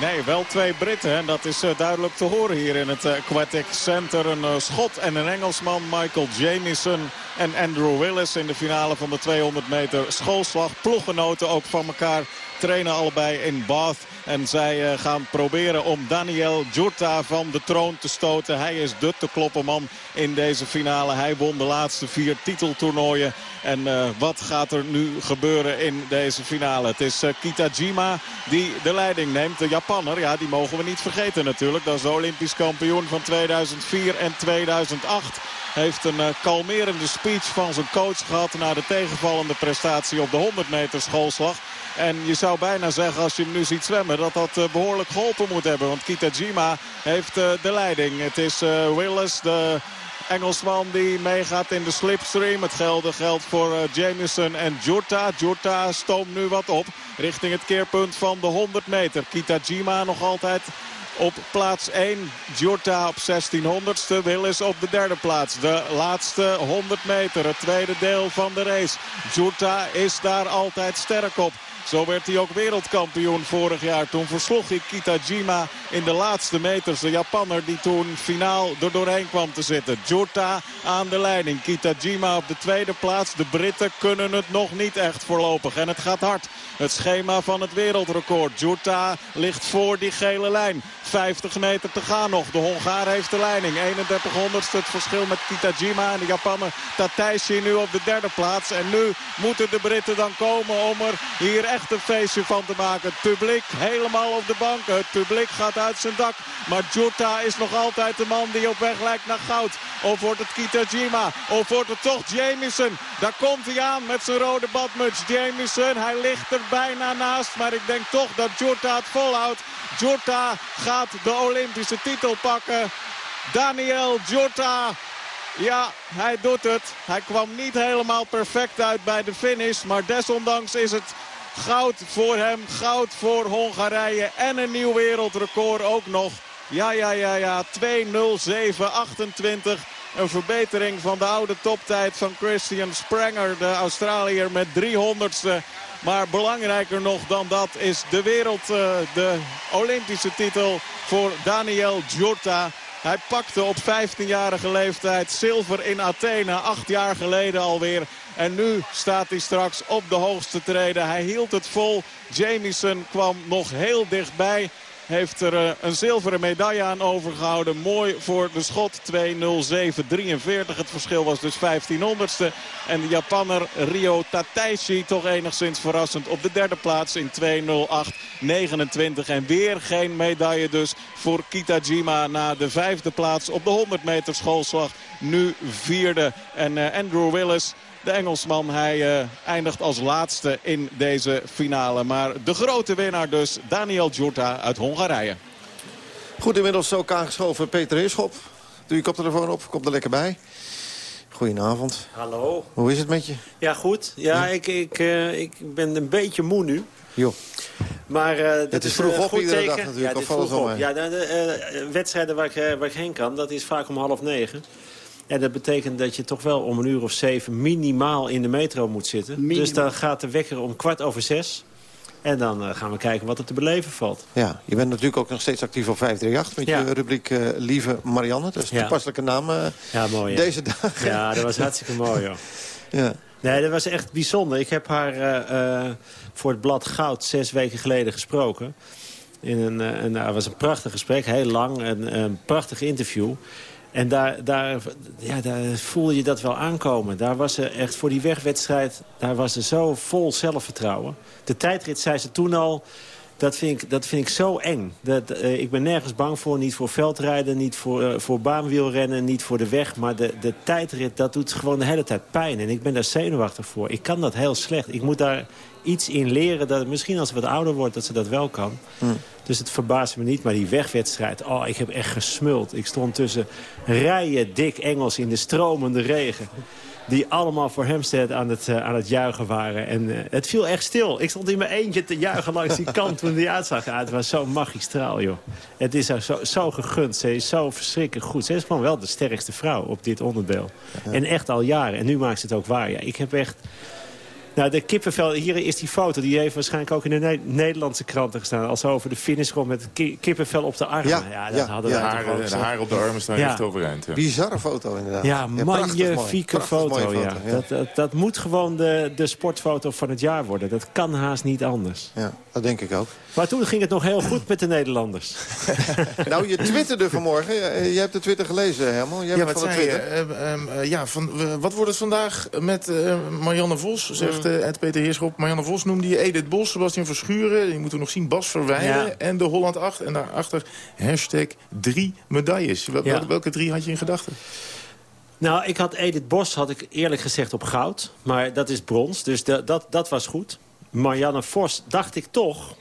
Nee, wel twee Britten. En dat is uh, duidelijk te horen hier in het Aquatic Center. Een Schot en een Engelsman, Michael Jamieson en Andrew Willis in de finale van de 200 meter schoolslag. Ploeggenoten ook van elkaar trainen allebei in Bath. En zij uh, gaan proberen om Daniel Jurta van de troon te stoten. Hij is de te kloppen man in deze finale. Hij won de laatste vier titeltoernooien. En uh, wat gaat er nu gebeuren in deze finale? Het is uh, Kitajima die de leiding neemt. De Japanner, ja, die mogen we niet vergeten natuurlijk. Dat is Olympisch kampioen van 2004 en 2008. Heeft een kalmerende speech van zijn coach gehad... na de tegenvallende prestatie op de 100 meter schoolslag. En je zou bijna zeggen, als je hem nu ziet zwemmen... dat dat uh, behoorlijk geholpen moet hebben. Want Kitajima heeft uh, de leiding. Het is Willis, de Engelsman die meegaat in de slipstream. Het geldt, geldt voor Jamison en Jurta. Jurta stoomt nu wat op richting het keerpunt van de 100 meter. Kitajima nog altijd op plaats 1. Jurta op 1600ste. Willis op de derde plaats. De laatste 100 meter. Het tweede deel van de race. Jurta is daar altijd sterk op. Zo werd hij ook wereldkampioen vorig jaar. Toen versloeg hij Kitajima in de laatste meters. De Japanner die toen finaal er doorheen kwam te zitten. Jurta aan de leiding. Kitajima op de tweede plaats. De Britten kunnen het nog niet echt voorlopig. En het gaat hard. Het schema van het wereldrecord. Jurta ligt voor die gele lijn. 50 meter te gaan nog. De Hongaar heeft de leiding. 31 honderdste het verschil met Kitajima. En de Japaner Tataishi nu op de derde plaats. En nu moeten de Britten dan komen om er hier echt een feestje van te maken. Het publiek helemaal op de banken. Het publiek gaat uit zijn dak. Maar Jurta is nog altijd de man die op weg lijkt naar goud. Of wordt het Kitajima? Of wordt het toch Jamieson? Daar komt hij aan met zijn rode badmuts. Jamieson, hij ligt er bijna naast. Maar ik denk toch dat Jurta het volhoudt. Jurta gaat de Olympische titel pakken. Daniel Jurta. Ja, hij doet het. Hij kwam niet helemaal perfect uit bij de finish. Maar desondanks is het goud voor hem. Goud voor Hongarije. En een nieuw wereldrecord ook nog. Ja, ja, ja, ja. 2.07.28. Een verbetering van de oude toptijd van Christian Spranger. De Australiër met 300ste. Maar belangrijker nog dan dat is de wereld, de Olympische titel voor Daniel Jurta. Hij pakte op 15-jarige leeftijd zilver in Athene, acht jaar geleden alweer. En nu staat hij straks op de hoogste treden. Hij hield het vol. Jamieson kwam nog heel dichtbij. Heeft er uh, een zilveren medaille aan overgehouden. Mooi voor de schot. 2.07.43. Het verschil was dus 1500ste. En de Japanner Rio Tataishi toch enigszins verrassend op de derde plaats in 2.08.29. En weer geen medaille dus voor Kitajima na de vijfde plaats op de 100 meter schoolslag. Nu vierde. En uh, Andrew Willis... De Engelsman, hij uh, eindigt als laatste in deze finale. Maar de grote winnaar dus, Daniel Jurta uit Hongarije. Goed, inmiddels ook aangeschoven Peter Heerschop. Doe je koptelefoon op, komt er lekker bij. Goedenavond. Hallo. Hoe is het met je? Ja, goed. Ja, ja. Ik, ik, uh, ik ben een beetje moe nu. Jo. Maar uh, het is vroeg op iedere dag natuurlijk. Ja, dit vroeg op. Ja, de, de uh, wedstrijden waar ik, waar ik heen kan, dat is vaak om half negen. En dat betekent dat je toch wel om een uur of zeven minimaal in de metro moet zitten. Minimaal. Dus dan gaat de wekker om kwart over zes. En dan uh, gaan we kijken wat er te beleven valt. Ja, je bent natuurlijk ook nog steeds actief op 538 met ja. je rubriek uh, Lieve Marianne. Dat is een ja. toepasselijke naam uh, ja, mooi, deze dagen. Ja, dat was hartstikke mooi, joh. *laughs* ja. Nee, dat was echt bijzonder. Ik heb haar voor het blad Goud zes weken geleden gesproken. In een, een, het was een prachtig gesprek, heel lang, een, een prachtig interview. En daar, daar, ja, daar voelde je dat wel aankomen. Daar was ze echt voor die wegwedstrijd, daar was ze zo vol zelfvertrouwen. De tijdrit zei ze toen al, dat vind ik, dat vind ik zo eng. Dat, uh, ik ben nergens bang voor, niet voor veldrijden, niet voor, uh, voor baanwielrennen, niet voor de weg. Maar de, de tijdrit, dat doet gewoon de hele tijd pijn. En ik ben daar zenuwachtig voor. Ik kan dat heel slecht. Ik moet daar iets in leren, dat misschien als ze wat ouder wordt, dat ze dat wel kan. Hmm. Dus het verbaast me niet. Maar die wegwedstrijd, oh, ik heb echt gesmuld. Ik stond tussen rijen dik Engels in de stromende regen. Die allemaal voor Hemstead aan het, uh, aan het juichen waren. En uh, het viel echt stil. Ik stond in mijn eentje te juichen langs die kant toen die uitzag. Het was zo magistraal, joh. Het is haar zo, zo gegund. Ze is zo verschrikkelijk goed. Ze is gewoon wel de sterkste vrouw op dit onderdeel. Ja. En echt al jaren. En nu maakt ze het ook waar. Ja, ik heb echt... Nou, de kippenvel, hier is die foto. Die heeft waarschijnlijk ook in de ne Nederlandse kranten gestaan. Als ze over de finish komt met ki kippenvel op de armen. Ja, ja dat ja, hadden de, wij haren, toch ook de haren op de armen staan Ja. echt overeind. Ja. Bizarre foto inderdaad. Ja, magnifieke foto. ja. foto, ja. Dat, dat, dat moet gewoon de, de sportfoto van het jaar worden. Dat kan haast niet anders. Ja, dat denk ik ook. Maar toen ging het nog heel goed met de Nederlanders. *laughs* nou, je twitterde vanmorgen. Je, je hebt de Twitter gelezen, Herman. Jij Ja, wat van de? Twitter. Eh, ehm, eh, ja, van, eh, wat wordt het vandaag met eh, Marianne Vos? Zegt zegt uh, Peter Heerschop. Marianne Vos noemde je Edith Bos, Sebastian Verschuren. Je moet er nog zien Bas Verwijden Ja. en de Holland 8. En daarachter hashtag drie medailles. Wel- Ja. Welke drie had je in gedachten? Nou, ik had Edith Bos, had ik eerlijk gezegd op goud. Maar dat is brons, dus da- dat, dat was goed. Marianne Vos dacht ik toch...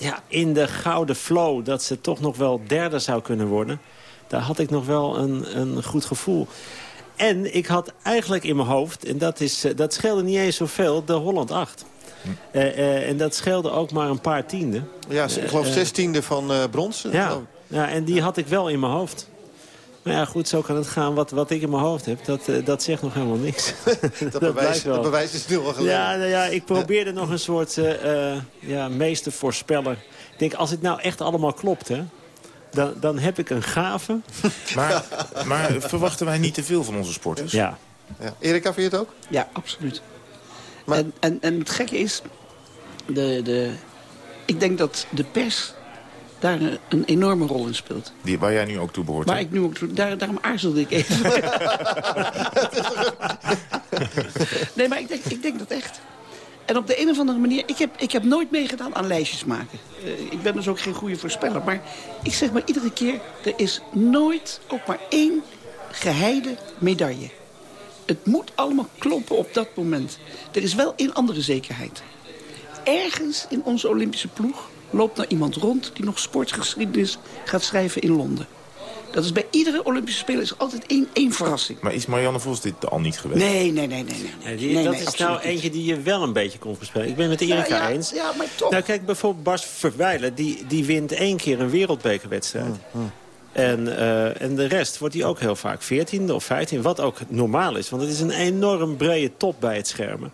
Ja, in de gouden flow dat ze toch nog wel derde zou kunnen worden. Daar had ik nog wel een, een goed gevoel. En ik had eigenlijk in mijn hoofd, en dat, is, eh, dat scheelde niet eens zoveel, de Holland 8. Eh, eh, en dat scheelde ook maar een paar tienden. Ja, ik geloof zestiende van eh brons. ja, ja, en die had ik wel in mijn hoofd. Maar ja, goed, zo kan het gaan. Wat, wat ik in mijn hoofd heb, dat, eh, dat zegt nog helemaal niks. *laughs* *laughs* dat, bewijs- blijkt wel. dat bewijs is nu al geleden. Ja, nou ja, ik probeerde nog een soort eh, eh, ja, meestervoorspeller. Ik denk, als het nou echt allemaal klopt, hè, dan, dan heb ik een gave. *laughs* Maar, maar verwachten wij niet te veel van onze sporters? Ja. ja. Erika, vind je het ook? Ja, absoluut. En, en, en het gekke is, de, de, ik denk dat de pers daar een, een enorme rol in speelt. Die, waar jij nu ook toe behoort. Waar ik nu ook, toe- daar, daarom aarzelde ik even. *laughs* nee, maar ik denk, ik denk dat echt. En op de een of andere manier... Ik heb, ik heb nooit meegedaan aan lijstjes maken. Eh, ik ben dus ook geen goede voorspeller. Maar ik zeg maar iedere keer... er is nooit ook maar één geheide medaille. Het moet allemaal kloppen op dat moment. Er is wel één andere zekerheid. Ergens in onze Olympische ploeg loopt nou iemand rond... die nog sportgeschiedenis gaat schrijven in Londen. Dat is bij iedere Olympische Speler is altijd één, één verrassing. Maar is Marianne Vos dit al niet geweest? Nee, nee, nee, nee. nee. Ja, die- Nee, dat nee, is nou niet. eentje die je wel een beetje kon voorspellen. Ik ben het met Erika Ja, ja, eens. ja, maar toch. Nou, kijk, bijvoorbeeld Bas Verwijlen, die, die wint één keer een wereldbekerwedstrijd. En, eh, en de rest wordt hij ook heel vaak 14e of 15 wat ook normaal is. Want het is een enorm brede top bij het schermen.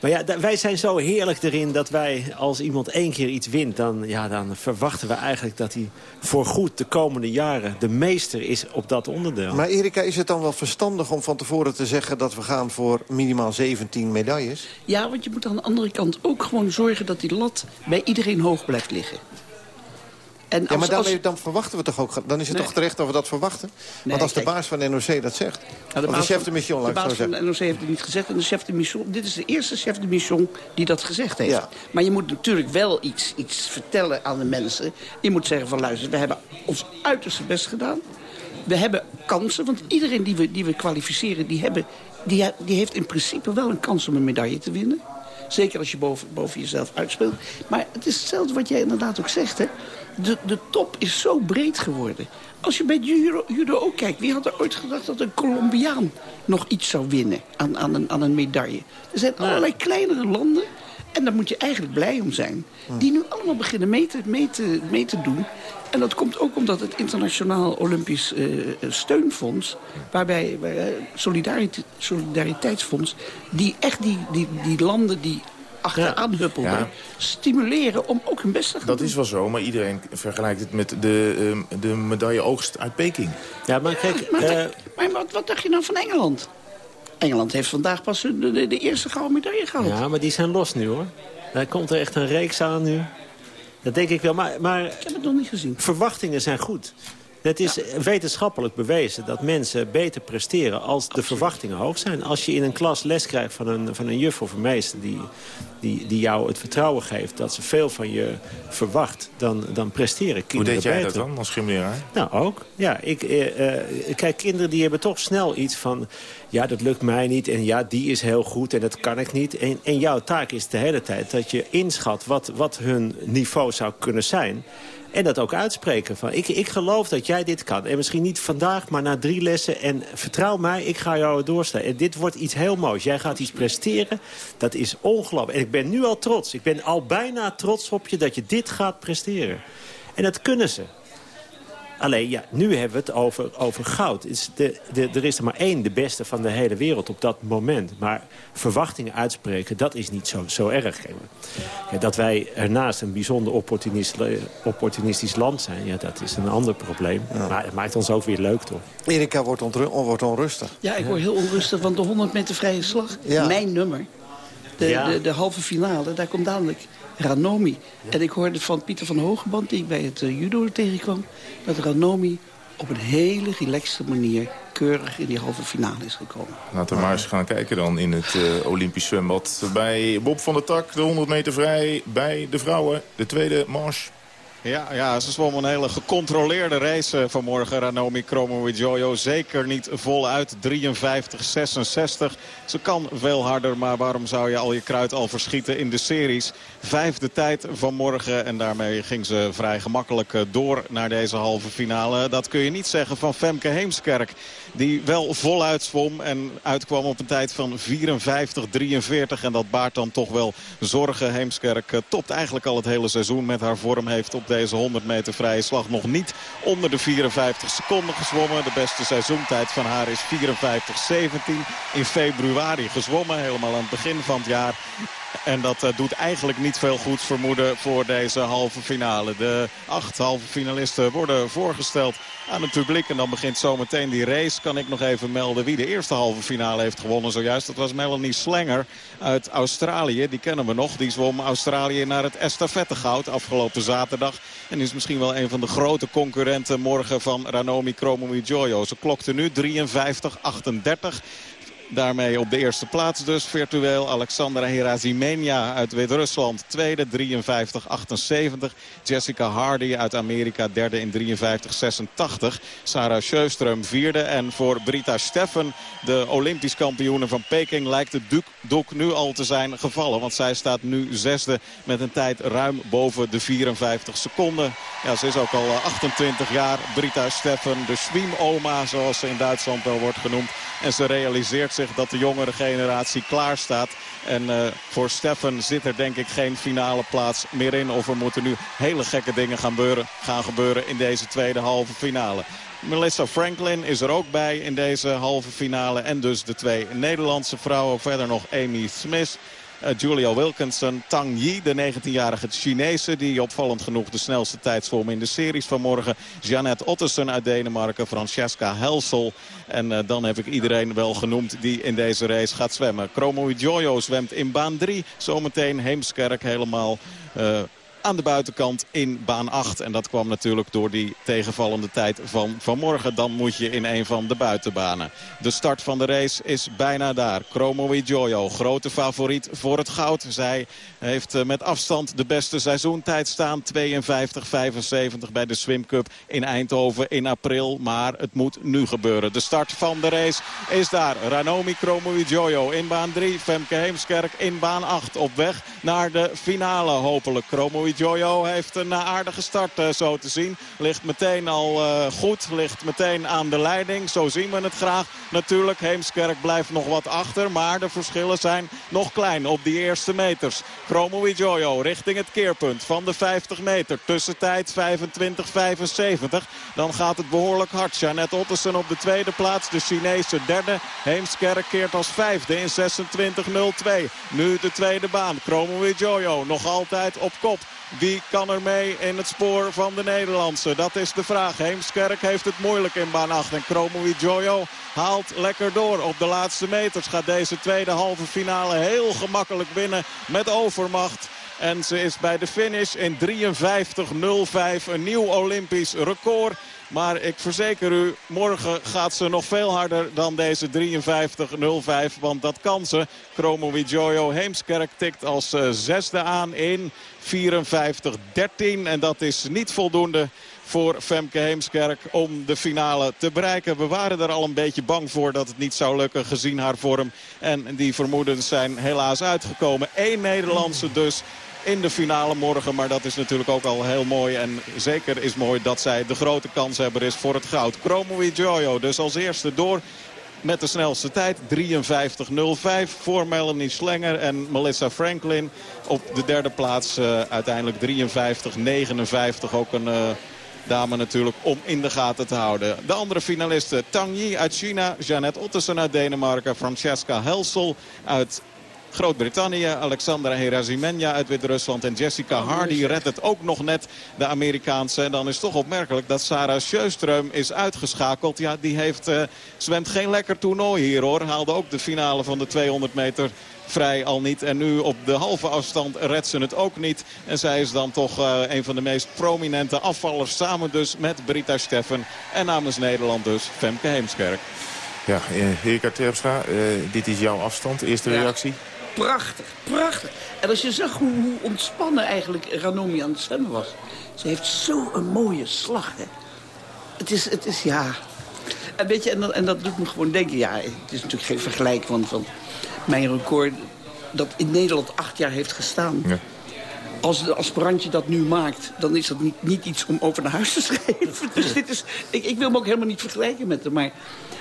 Maar ja, wij zijn zo heerlijk erin dat wij, als iemand één keer iets wint... Dan, ja, dan verwachten we eigenlijk dat hij voorgoed de komende jaren de meester is op dat onderdeel. Maar Erika, is het dan wel verstandig om van tevoren te zeggen... dat we gaan voor minimaal 17 medailles? Ja, want je moet aan de andere kant ook gewoon zorgen dat die lat bij iedereen hoog blijft liggen. En Ja, als- maar daarmee, als- dan verwachten we toch ook... Dan is het Nee. toch terecht dat we dat verwachten? Want als de kijk. baas van de NOC dat zegt... Ja, of de chef de mission, laat De baas van de NOC heeft het niet gezegd. En de chef de mission, dit is de eerste chef de mission die dat gezegd heeft. Ja. Maar je moet natuurlijk wel iets, iets vertellen aan de mensen. Je moet zeggen van luister, we hebben ons uiterste best gedaan. We hebben kansen, want iedereen die we, die we kwalificeren... Die, hebben, die, die heeft in principe wel een kans om een medaille te winnen. Zeker als je boven, boven jezelf uitspeelt. Maar het is hetzelfde wat jij inderdaad ook zegt. Hè? De, de top is zo breed geworden. Als je bij judo, judo ook kijkt. Wie had er ooit gedacht dat een Colombiaan nog iets zou winnen aan, aan, een, aan een medaille? Er zijn allerlei kleinere landen. En daar moet je eigenlijk blij om zijn. Die nu allemaal beginnen mee te, mee te, mee te doen. En dat komt ook omdat het Internationaal Olympisch eh, Steunfonds... waarbij eh, Solidarit- Solidariteitsfonds... die echt die, die, die landen die achteraan huppelden... Ja. stimuleren om ook hun best te gaan Dat doen. is wel zo, maar iedereen vergelijkt het met de, ehm, de medaille-oogst uit Peking. Ja, maar kijk... Maar, eh, maar wat, wat dacht je nou van Engeland? Engeland heeft vandaag pas de, de, de eerste gouden medaille gehaald. Ja, maar die zijn los nu hoor. Daar komt er echt een reeks aan nu. Dat denk ik wel. Maar, maar ik heb het nog niet gezien. Verwachtingen zijn goed. Het is wetenschappelijk bewezen dat mensen beter presteren als de verwachtingen hoog zijn. Als je in een klas les krijgt van een, van een juf of een meester die, die, die jou het vertrouwen geeft dat ze veel van je verwacht, dan, dan presteren Hoe kinderen deed jij beter. dat dan als gymleraar? Nou, ook. Ja, ik, eh, eh, kijk, kinderen die hebben toch snel iets van... ja, dat lukt mij niet en ja, die is heel goed en dat kan ik niet. En, en jouw taak is de hele tijd dat je inschat wat, wat hun niveau zou kunnen zijn... En dat ook uitspreken. Van, ik, ik geloof dat jij dit kan. En misschien niet vandaag, maar na drie lessen. En vertrouw mij, ik ga jou doorstaan. En dit wordt iets heel moois. Jij gaat iets presteren. Dat is ongelooflijk. En ik ben nu al trots. Ik ben al bijna trots op je dat je dit gaat presteren. En dat kunnen ze. Alleen, ja, nu hebben we het over, over goud. Is de, de, er is er maar één, de beste van de hele wereld op dat moment. Maar verwachtingen uitspreken, dat is niet zo, zo erg. Ja, dat wij ernaast een bijzonder opportunist, opportunistisch land zijn... Ja, dat is een ander probleem. Maar het maakt ons ook weer leuk, toch? Erika wordt, wordt onrustig. Ja, ik word heel onrustig, want de 100 meter vrije slag, Ja. mijn nummer... De, Ja. de, de halve finale, daar komt dadelijk Ranomi. En ik hoorde van Pieter van Hogeband, die ik bij het eh, judo tegenkwam... dat Ranomi op een hele relaxte manier keurig in die halve finale is gekomen. Laten we maar eens gaan kijken dan in het uh, Olympisch zwembad. Bij Bob van der Tak, de 100 meter vrij bij de vrouwen. De tweede manche ja, ja, ze zwom een hele gecontroleerde race vanmorgen. Ranomi Kromowidjojo zeker niet voluit. 53-66. Ze kan veel harder, maar waarom zou je al je kruid al verschieten in de series? Vijfde tijd vanmorgen en daarmee ging ze vrij gemakkelijk door naar deze halve finale. Dat kun je niet zeggen van Femke Heemskerk. Die wel voluit zwom en uitkwam op een tijd van 54-43. En dat baart dan toch wel zorgen. Heemskerk topt eigenlijk al het hele seizoen met haar vorm. Heeft op deze 100 meter vrije slag nog niet onder de 54 seconden gezwommen. De beste seizoentijd van haar is 54-17 in februari gezwommen. Helemaal aan het begin van het jaar. En dat uh, doet eigenlijk niet veel goeds vermoeden voor deze halve finale. De acht halve finalisten worden voorgesteld aan het publiek. En dan begint zometeen die race. Kan ik nog even melden wie de eerste halve finale heeft gewonnen zojuist. Dat was Melanie Slanger uit Australië. Die kennen we nog. Die zwom Australië naar het estafettegoud afgelopen zaterdag. En is misschien wel een van de grote concurrenten morgen van Ranomi Kromowidjojo. Ze klokte nu 53-38. Daarmee op de eerste plaats dus virtueel. Alexandra Herazimenia uit Wit-Rusland. Tweede 53-78. Jessica Hardy uit Amerika derde in 53-86. Sarah Sjöström vierde. En voor Brita Steffen, de Olympisch kampioene van Peking... lijkt het doek nu al te zijn gevallen. Want zij staat nu zesde met een tijd ruim boven de 54 seconden. Ja, ze is ook al 28 jaar. Brita Steffen, de Schwiem-oma zoals ze in Duitsland wel wordt genoemd. En ze realiseert dat de jongere generatie klaar staat. En uh, voor Steffen zit er denk ik geen finale plaats meer in. Of er moeten nu hele gekke dingen gaan gaan gebeuren in deze tweede halve finale. Melissa Franklin is er ook bij in deze halve finale. En dus de twee Nederlandse vrouwen. Verder nog Amy Smith. Uh, Julia Wilkinson, Tang Yi, de 19-jarige Chinese... die opvallend genoeg de snelste tijd zwom in de series vanmorgen. Jeannette Ottersen uit Denemarken, Francesca Helsel. En uh, dan heb ik iedereen wel genoemd die in deze race gaat zwemmen. Chromo Jojo zwemt in baan 3. Zometeen Heemskerk helemaal... Uh, aan de buitenkant in baan 8. En dat kwam natuurlijk door die tegenvallende tijd van vanmorgen. Dan moet je in een van de buitenbanen. De start van de race is bijna daar. Chromo Jojo, grote favoriet voor het goud. Zij heeft eh, met afstand de beste seizoentijd staan. 52-75 bij de Swim Cup in Eindhoven in april. Maar het moet nu gebeuren. De start van de race is daar. Ranomi Chromo Jojo in baan 3. Femke Heemskerk in baan 8 op weg naar de finale hopelijk. Chromo Jojo heeft een eh, aardige start uh, zo te zien. Ligt meteen al uh, goed, ligt meteen aan de leiding. Zo zien we het graag. Natuurlijk, Heemskerk blijft nog wat achter. Maar de verschillen zijn nog klein op die eerste meters. Chromo Jojo richting het keerpunt van de 50 meter. Tussentijd 25-75. Dan gaat het behoorlijk hard. Janet Ottersen op de tweede plaats. De Chinese derde. Heemskerk keert als vijfde in 26-02. Nu de tweede baan. Chromo Jojo nog altijd op kop. Wie kan er mee in het spoor van de Nederlandse? Dat is de vraag. Heemskerk heeft het moeilijk in baan 8. En Chromo Jojo haalt lekker door. Op de laatste meters gaat deze tweede halve finale heel gemakkelijk winnen met overmacht. En ze is bij de finish in 53.05 een nieuw Olympisch record. Maar ik verzeker u, morgen gaat ze nog veel harder dan deze 53.05. Want dat kan ze. Chromo Jojo Heemskerk tikt als uh, zesde aan in 54.13. En dat is niet voldoende voor Femke Heemskerk om de finale te bereiken. We waren er al een beetje bang voor dat het niet zou lukken gezien haar vorm. En die vermoedens zijn helaas uitgekomen. Eén Nederlandse dus in de finale morgen. Maar dat is natuurlijk ook al heel mooi. En zeker is mooi dat zij de grote kanshebber is voor het goud. Chromo Jojo dus als eerste door met de snelste tijd. 53.05 voor Melanie Slenger en Melissa Franklin. Op de derde plaats uh, uiteindelijk 53.59. Ook een... Uh, dame natuurlijk om in de gaten te houden. De andere finalisten Tang Yi uit China, Jeannette Ottersen uit Denemarken, Francesca Helsel uit Groot-Brittannië. Alexandra Herazimenia uit Wit-Rusland. En Jessica Hardy redt het ook nog net, de Amerikaanse. En dan is het toch opmerkelijk dat Sarah Sjöström is uitgeschakeld. Ja, die heeft, uh, zwemt geen lekker toernooi hier hoor. Haalde ook de finale van de 200 meter vrij al niet. En nu op de halve afstand redt ze het ook niet. En zij is dan toch uh, een van de meest prominente afvallers. Samen dus met Brita Steffen. En namens Nederland dus Femke Heemskerk. Ja, uh, Erika Terpstra, uh, dit is jouw afstand. Eerste Ja. reactie? Prachtig, prachtig. En als je zag hoe, hoe ontspannen eigenlijk Ranomi aan het zwemmen was. Ze heeft zo'n mooie slag. Het is, het is, ja... En weet je, en dat, en dat doet me gewoon denken... Ja, het is natuurlijk geen vergelijk, want, want mijn record... dat in Nederland acht jaar heeft gestaan... Ja. Als de aspirantje dat nu maakt, dan is dat niet, niet iets om over naar huis te schrijven. *laughs* Dus dit is, ik, ik wil me ook helemaal niet vergelijken met haar. Maar,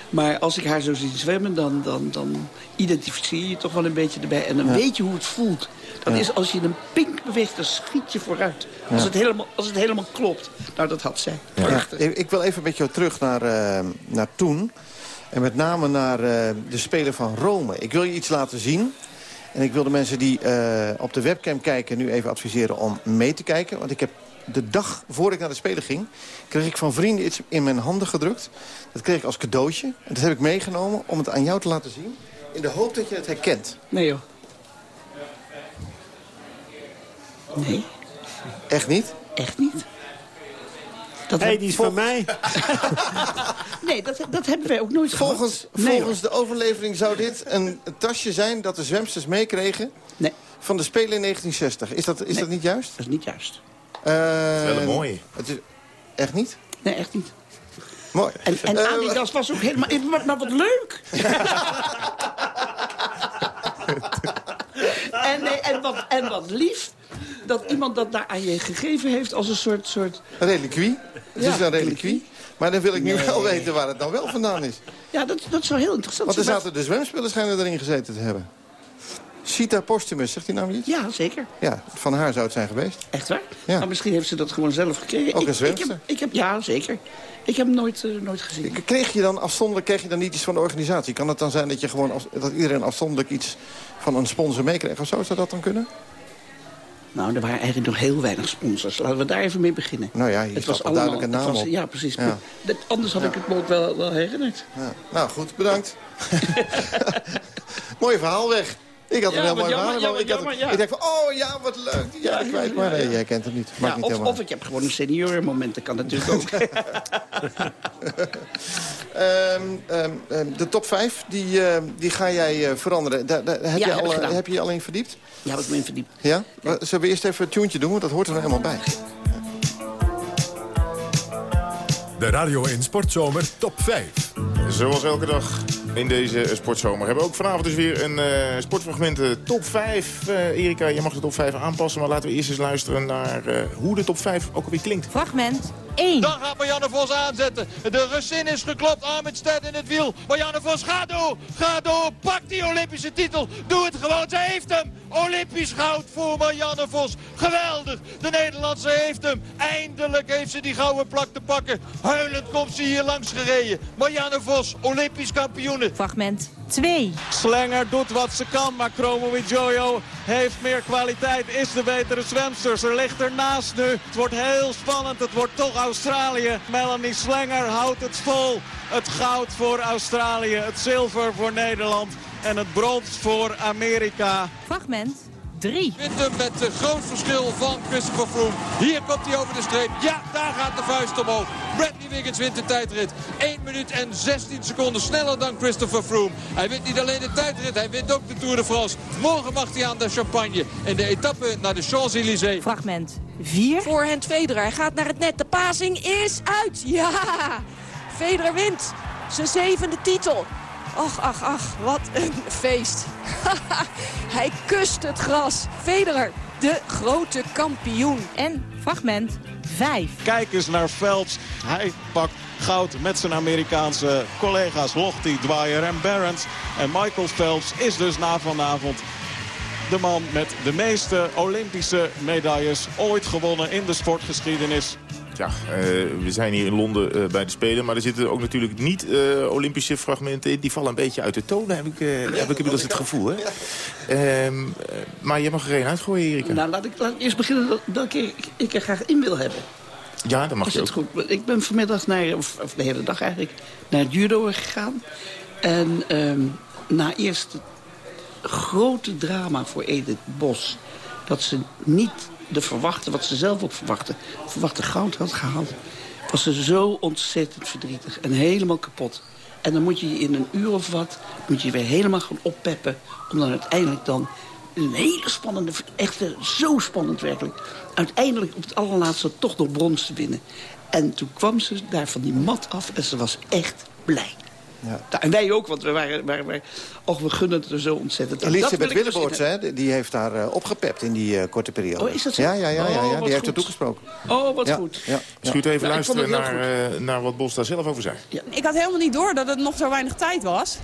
maar als ik haar zo zie zwemmen, dan, dan, dan identificeer je toch wel een beetje erbij. En dan Ja. weet je hoe het voelt. Dat Ja. is als je een pink beweegt, dan schiet je vooruit. Als, het helemaal, als het helemaal klopt. Nou, dat had zij. Ja, ik ik wil even met jou terug naar, eh, naar toen. En met name naar eh, de Spelen van Rome. Ik wil je iets laten zien. En ik wil de mensen die eh, op de webcam kijken nu even adviseren om mee te kijken. Want ik heb de dag voor ik naar de Spelen ging... kreeg ik van vrienden iets in mijn handen gedrukt. Dat kreeg ik als cadeautje. En dat heb ik meegenomen om het aan jou te laten zien. In de hoop dat je het herkent. Nee, joh. Nee. Echt niet? Echt niet. Dat hey, die is van mij. *laughs* Nee, dat, dat hebben wij ook nooit Volgens, gehad. Nee, volgens de overlevering zou dit een tasje zijn dat de zwemsters meekregen... Nee. van de Spelen in 1960. Is dat, is dat niet juist? Dat is niet juist. Eh, Wel een mooie. Het is, echt niet? Nee, echt niet. Mooi. En, en Eh, Adidas was ook helemaal... Maar, maar wat leuk! *laughs* *laughs* en, nee, en, wat, en wat lief dat iemand dat daar aan je gegeven heeft als een soort... soort Een reliquie. Het Ja, is een reliquie. Maar dan wil ik nu Nee. wel weten waar het nou wel vandaan is. ja, dat, dat zou heel interessant Want er zijn. zaten de zwemspullen schijnen erin gezeten te hebben. Sita Postumus, zegt die naam iets? Ja, zeker. Ja, van haar zou het zijn geweest. Echt waar? Ja. Maar misschien heeft ze dat gewoon zelf gekregen. Ook Ik- een ik, zwemster? heb, ik heb, Ja, zeker. Ik heb hem nooit, eh, nooit gezien. Kreeg je dan afzonderlijk kreeg je dan niet iets van de organisatie? Kan het dan zijn dat, je gewoon, af- dat iedereen afzonderlijk iets van een sponsor meekreeg of zo? Zou dat dan kunnen? Nou, er waren eigenlijk nog heel weinig sponsors. Laten we daar even mee beginnen. Nou ja, hier staat wel duidelijk een het naam was- op. Ja, precies. Ja. Dat- anders had Ja. ik het me ook wel, wel herinnerd. Ja. Nou goed, bedankt. *laughs* Mooi verhaal weg. Ik had Ja, een heel mooi jammer, verhaal. maar jammer, ik, had, jammer, ja. ik dacht van, oh ja, wat leuk. Ja, Ja, ik kwijt. ja, Maar ja, nee, ja. jij kent hem niet. Maakt Ja, niet of, helemaal of ik heb gewoon een seniorenmoment. Dat kan natuurlijk ook. *laughs* *laughs* Ehm, ehm, ehm, de top 5, die, ehm, die ga jij eh, veranderen. Daar, daar, heb, Ja, je al, eh, heb je je al in verdiept? Ja, heb ik me in verdiept. Ja? Zullen we eerst even een tuentje doen? Want dat hoort er nou helemaal bij. De Radio 1 Sportzomer Top 5. Zoals elke dag in deze sportzomer hebben we ook vanavond dus weer een eh sportfragment eh, top 5. Eh Erika, je mag de top 5 aanpassen, maar laten we eerst eens luisteren naar eh, hoe de top 5 ook alweer klinkt. Fragment 1. Dan gaat Marianne Vos aanzetten. De Russin is geklopt. Armitstedt in het wiel. Marianne Vos, ga door. Ga door. Pak die Olympische titel. Doe het gewoon. Ze heeft hem. Olympisch goud voor Marianne Vos. Geweldig. De Nederlandse heeft hem. Eindelijk heeft ze die gouden plak te pakken. Huilend komt ze hier langs gereden. Marianne Vos, Olympisch kampioene. Fragment 2. Slenger doet wat ze kan, maar Chromo Jojo heeft meer kwaliteit, is de betere zwemster. Ze ligt ernaast nu. Het wordt heel spannend, het wordt toch Australië. Melanie Slenger houdt het vol. Het goud voor Australië, het zilver voor Nederland en het brons voor Amerika. Fragment 3. Wint hem met een groot verschil van Christopher Froome. Hier komt hij over de streep. Ja, daar gaat de vuist omhoog. Bradley Wiggins wint de tijdrit. 1 minuut en 16 seconden sneller dan Christopher Froome. Hij wint niet alleen de tijdrit, hij wint ook de Tour de France. Morgen mag hij aan de champagne. En de etappe naar de Champs-Élysées. Fragment 4. Voorhand Federer. Hij gaat naar het net. De passing is uit. Ja! Federer wint. Zijn zevende titel. Ach, ach, ach. Wat een feest. *laughs* Hij kust het gras. Federer, de grote kampioen. En fragment 5. Kijk eens naar Phelps. Hij pakt goud met zijn Amerikaanse collega's Lochte, Dwyer en Barons. En Michael Phelps is dus na vanavond de man met de meeste Olympische medailles ooit gewonnen in de sportgeschiedenis. Ja, eh, we zijn hier in Londen eh, bij de Spelen, maar er zitten ook natuurlijk niet eh, Olympische fragmenten in. Die vallen een beetje uit de toon, heb ik, heb ik inmiddels het gevoel. Hè? Ehm, eh, maar je mag er één uitgooien, Erika. Nou, laat ik, laat ik eerst beginnen dat, ik, ik er graag in wil hebben. Ja, dat mag Is je het ook. goed? Ik ben vanmiddag, naar, of, of de hele dag eigenlijk, naar het judo gegaan. En ehm, na eerst het grote drama voor Edith Bos... dat ze niet de verwachte, wat ze zelf ook verwachtte... verwachte goud had gehaald... was ze zo ontzettend verdrietig en helemaal kapot. En dan moet je je in een uur of wat moet je weer helemaal gaan oppeppen. Om dan uiteindelijk dan een hele spannende, echt eh, zo spannend werkelijk. Uiteindelijk op het allerlaatste toch nog brons te winnen. En toen kwam ze daar van die mat af en ze was echt blij. Ja. Nou, en wij ook, want we waren, waren, waren och, we gunnen het er zo ontzettend. Elisabeth dus Willeboorts, hè, die heeft daar eh, opgepept in die eh, korte periode. Oh, is dat zo? Ja, ja, ja, ja, ja, Oh, die heeft er goed. toegesproken. Oh, wat Ja, goed. Ja, Schuurt even luisteren het naar, eh, naar wat Bos daar zelf over zei. Ik had helemaal niet door dat het nog zo weinig tijd was.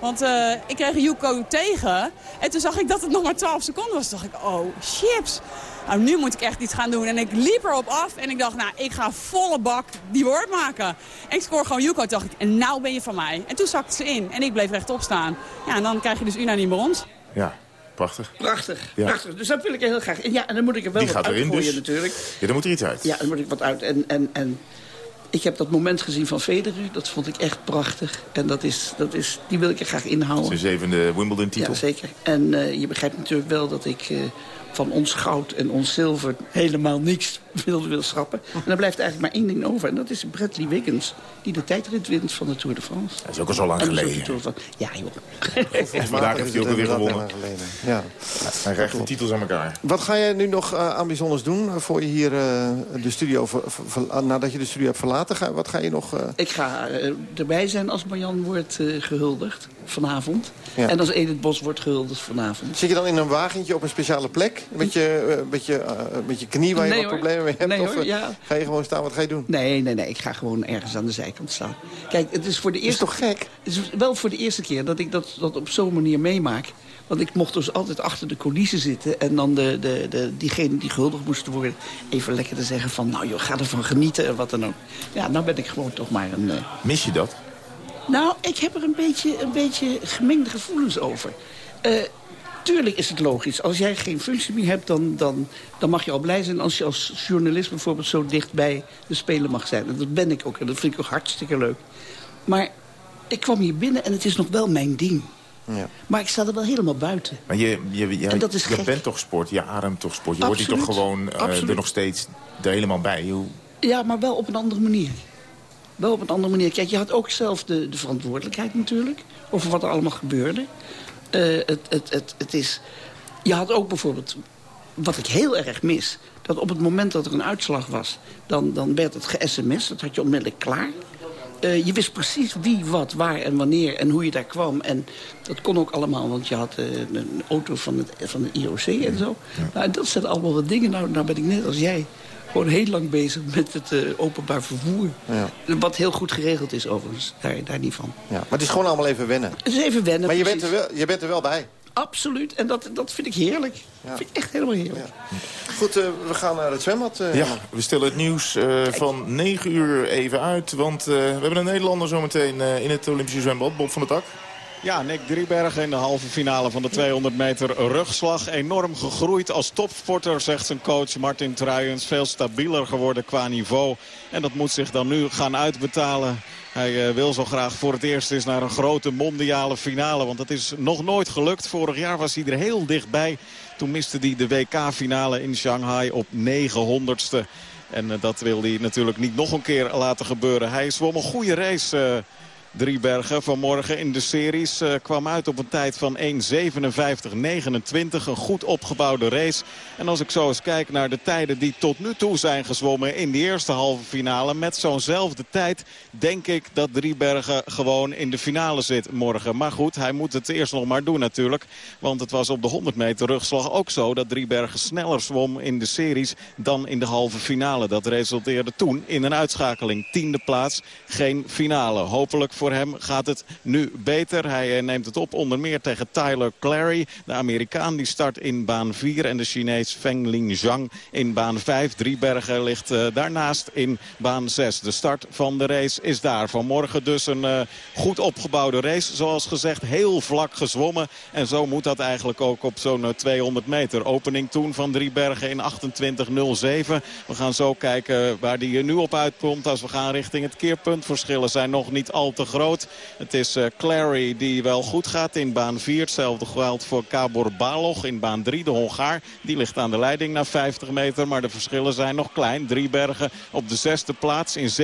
Want eh, ik kreeg Yuko tegen. En toen zag ik dat het nog maar 12 seconden was. Toen dacht ik, oh, chips. Nou, nu moet ik echt iets gaan doen. En ik liep erop af en ik dacht, nou, ik ga volle bak die woord maken. En ik scoor gewoon Yuko. Toen dacht ik, en nou ben je van mij. En toen zakte ze in en ik bleef rechtop staan. Ja, en dan krijg je dus unaniem brons. Ja, prachtig. Prachtig, Ja. prachtig. Dus dat wil ik heel graag. En ja, en dan moet ik er wel Die wat gaat erin uitgooien dus. natuurlijk. Ja, dan moet er iets uit. Ja, dan moet ik wat uit. En, en, en ik heb dat moment gezien van Federer. Dat vond ik echt prachtig. En dat is, dat is, die wil ik er graag inhouden. Zijn zevende Wimbledon-titel. Ja, zeker. En eh, je begrijpt natuurlijk wel dat ik eh, van ons goud en ons zilver helemaal niks wil, wil schrappen. En dan blijft eigenlijk maar één ding over. En dat is Bradley Wiggins, die de tijdrit wint van de Tour de France. Dat is ook al zo lang geleden. de Tour van- Ja, joh. *laughs* Vandaag heeft hij ook alweer gewonnen. Ja. Hij krijgt de titels aan elkaar. Wat ga jij nu nog eh, aan bijzonders doen eh, voor je hier eh, de studio, ver- ver- ver- nadat je de studio hebt verlaten? Ga, wat ga je nog... eh, Ik ga erbij zijn als Marjan wordt eh, gehuldigd vanavond. Ja. En als Edith Bos wordt gehuldigd vanavond. Zit je dan in een wagentje op een speciale plek? Met je, met je, met je knie waar je Nee, wat hoor. problemen mee hebt? Nee, of hoor, eh, ja. ga je gewoon staan? Wat ga je doen? Nee, nee, nee. Ik ga gewoon ergens aan de zijkant staan. Kijk, het is voor de eerste... toch gek? Het is wel voor de eerste keer dat ik dat, dat op zo'n manier meemaak. Want ik mocht dus altijd achter de coulissen zitten... en dan de, de, de, diegenen die gehuldigd moesten worden... even lekker te zeggen van, nou joh, ga ervan genieten en wat dan ook. Ja, nou ben ik gewoon toch maar een... eh, Mis je dat? Nou, ik heb er een beetje, een beetje gemengde gevoelens over. Eh, tuurlijk is het logisch. Als jij geen functie meer hebt, dan, dan, dan mag je al blij zijn... als je als journalist bijvoorbeeld zo dicht bij de Spelen mag zijn. En dat ben ik ook. En dat vind ik ook hartstikke leuk. Maar ik kwam hier binnen en het is nog wel mijn ding. Ja. Maar ik sta er wel helemaal buiten. Maar je, je, je, En dat is je gek. bent toch sport, je ademt toch sport. Je hoort hier toch Absoluut. gewoon eh, Absoluut. er nog steeds er helemaal bij. Hoe, Ja, maar wel op een andere manier. Wel op een andere manier. Kijk, je had ook zelf de, de verantwoordelijkheid natuurlijk... over wat er allemaal gebeurde. Eh, het, het, het, het is... Je had ook bijvoorbeeld... Wat ik heel erg mis... dat op het moment dat er een uitslag was... dan, dan werd het ge-sms. Dat had je onmiddellijk klaar. Eh, je wist precies wie, wat, waar en wanneer en hoe je daar kwam. En dat kon ook allemaal, want je had eh, een auto van het, van het IOC en zo. Nou, dat zijn allemaal wat dingen. Nou, nou ben ik net als jij gewoon heel lang bezig met het eh, openbaar vervoer. Ja. Wat heel goed geregeld is overigens, daar, daar niet van. Ja. Maar het is gewoon allemaal even wennen. Het is even wennen. Maar je bent, er wel, je bent er wel bij. Absoluut, en dat, dat vind ik heerlijk. Dat vind ik echt helemaal heerlijk. Goed, eh, we gaan naar het zwembad. eh, ja, we stellen het nieuws eh, van 9 uur even uit. Want eh, we hebben een Nederlander zometeen eh, in het Olympische zwembad. Bob van der Tak. Ja, Nick Driebergen in de halve finale van de 200 meter rugslag. Enorm gegroeid als topsporter, zegt zijn coach Martin Truijens. Veel stabieler geworden qua niveau. En dat moet zich dan nu gaan uitbetalen. Hij eh, wil zo graag voor het eerst eens naar een grote mondiale finale. Want dat is nog nooit gelukt. Vorig jaar was hij er heel dichtbij. Toen miste hij de WK-finale in Shanghai op 900ste. En eh, dat wil hij natuurlijk niet nog een keer laten gebeuren. Hij zwom een goede race... Driebergen vanmorgen in de series eh, kwam uit op een tijd van 1.57.29. Een goed opgebouwde race. En als ik zo eens kijk naar de tijden die tot nu toe zijn gezwommen in de eerste halve finale. Met zo'nzelfde tijd denk ik dat Driebergen gewoon in de finale zit morgen. Maar goed, hij moet het eerst nog maar doen natuurlijk. Want het was op de 100 meter rugslag ook zo dat Driebergen sneller zwom in de series dan in de halve finale. Dat resulteerde toen in een uitschakeling. Tiende plaats, geen finale. Hopelijk voor hem gaat het nu beter. Hij eh, neemt het op onder meer tegen Tyler Clary. De Amerikaan die start in baan 4 en de Chinees Feng Ling Zhang in baan 5. Driebergen ligt eh, daarnaast in baan 6. De start van de race is daar. Vanmorgen dus een eh, goed opgebouwde race. Zoals gezegd heel vlak gezwommen. En zo moet dat eigenlijk ook op zo'n eh, 200 meter. Opening toen van Driebergen in 28.07. We gaan zo kijken waar die nu op uitkomt. Als we gaan richting het keerpunt. Verschillen zijn nog niet al te groot. Het is uh, Clary die wel goed gaat in baan 4. Hetzelfde geldt voor Kabor Balog in baan 3, de Hongaar. Die ligt aan de leiding na 50 meter, maar de verschillen zijn nog klein. Drie bergen op de zesde plaats in 27,95.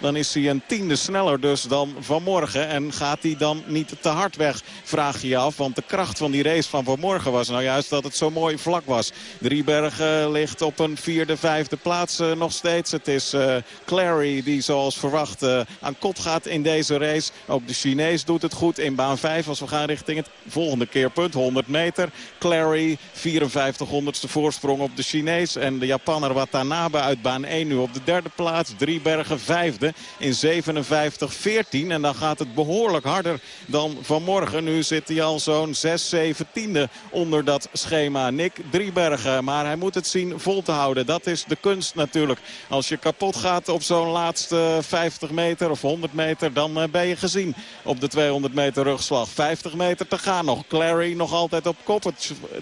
Dan is hij een tiende sneller dus dan vanmorgen. En gaat hij dan niet te hard weg, vraag je je af. Want de kracht van die race van vanmorgen was nou juist dat het zo mooi vlak was. Driebergen ligt op een vierde, vijfde plaats uh, nog steeds. Het is uh, Clary die zoals verwacht uh, aan kot gaat in deze race. Ook de Chinees doet het goed in baan 5 als we gaan richting het volgende keerpunt. 100 meter. Clary 54 honderdste voorsprong op de Chinees. En de Japanner Watanabe uit baan 1 nu op de derde plaats. Driebergen vijfde in 57-14. En dan gaat het behoorlijk harder dan vanmorgen. Nu zit hij al zo'n 6, 7 tiende onder dat schema. Nick Driebergen. Maar hij moet het zien vol te houden. Dat is de kunst natuurlijk. Als je kapot gaat op zo'n laatste 50 meter of 100 meter... dan eh, ben je gezien op de 200 meter rugslag. 50 meter te gaan nog. Clary nog altijd op kop.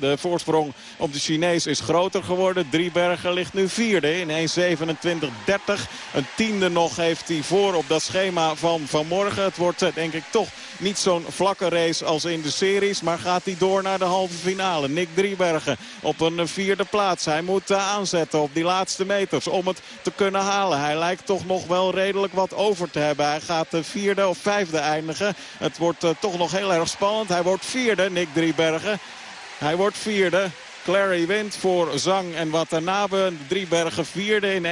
De voorsprong op de Chinees is groter geworden. Driebergen ligt nu vierde in 1.27.30. Een tiende nog heeft hij voor op dat schema van vanmorgen. Het wordt eh, denk ik toch niet zo'n vlakke race als in de series. Maar gaat hij door naar de halve finale. Nick Driebergen op een vierde plaats. Hij moet uh, aanzetten op die laatste meters om het te kunnen halen. Hij lijkt toch nog wel redelijk wat over te hebben. Hij gaat de vierde of vijfde eindigen. Het wordt uh, toch nog heel erg spannend. Hij wordt vierde, Nick Driebergen. Hij wordt vierde. Clary wint voor Zang en Watanabe. Driebergen vierde in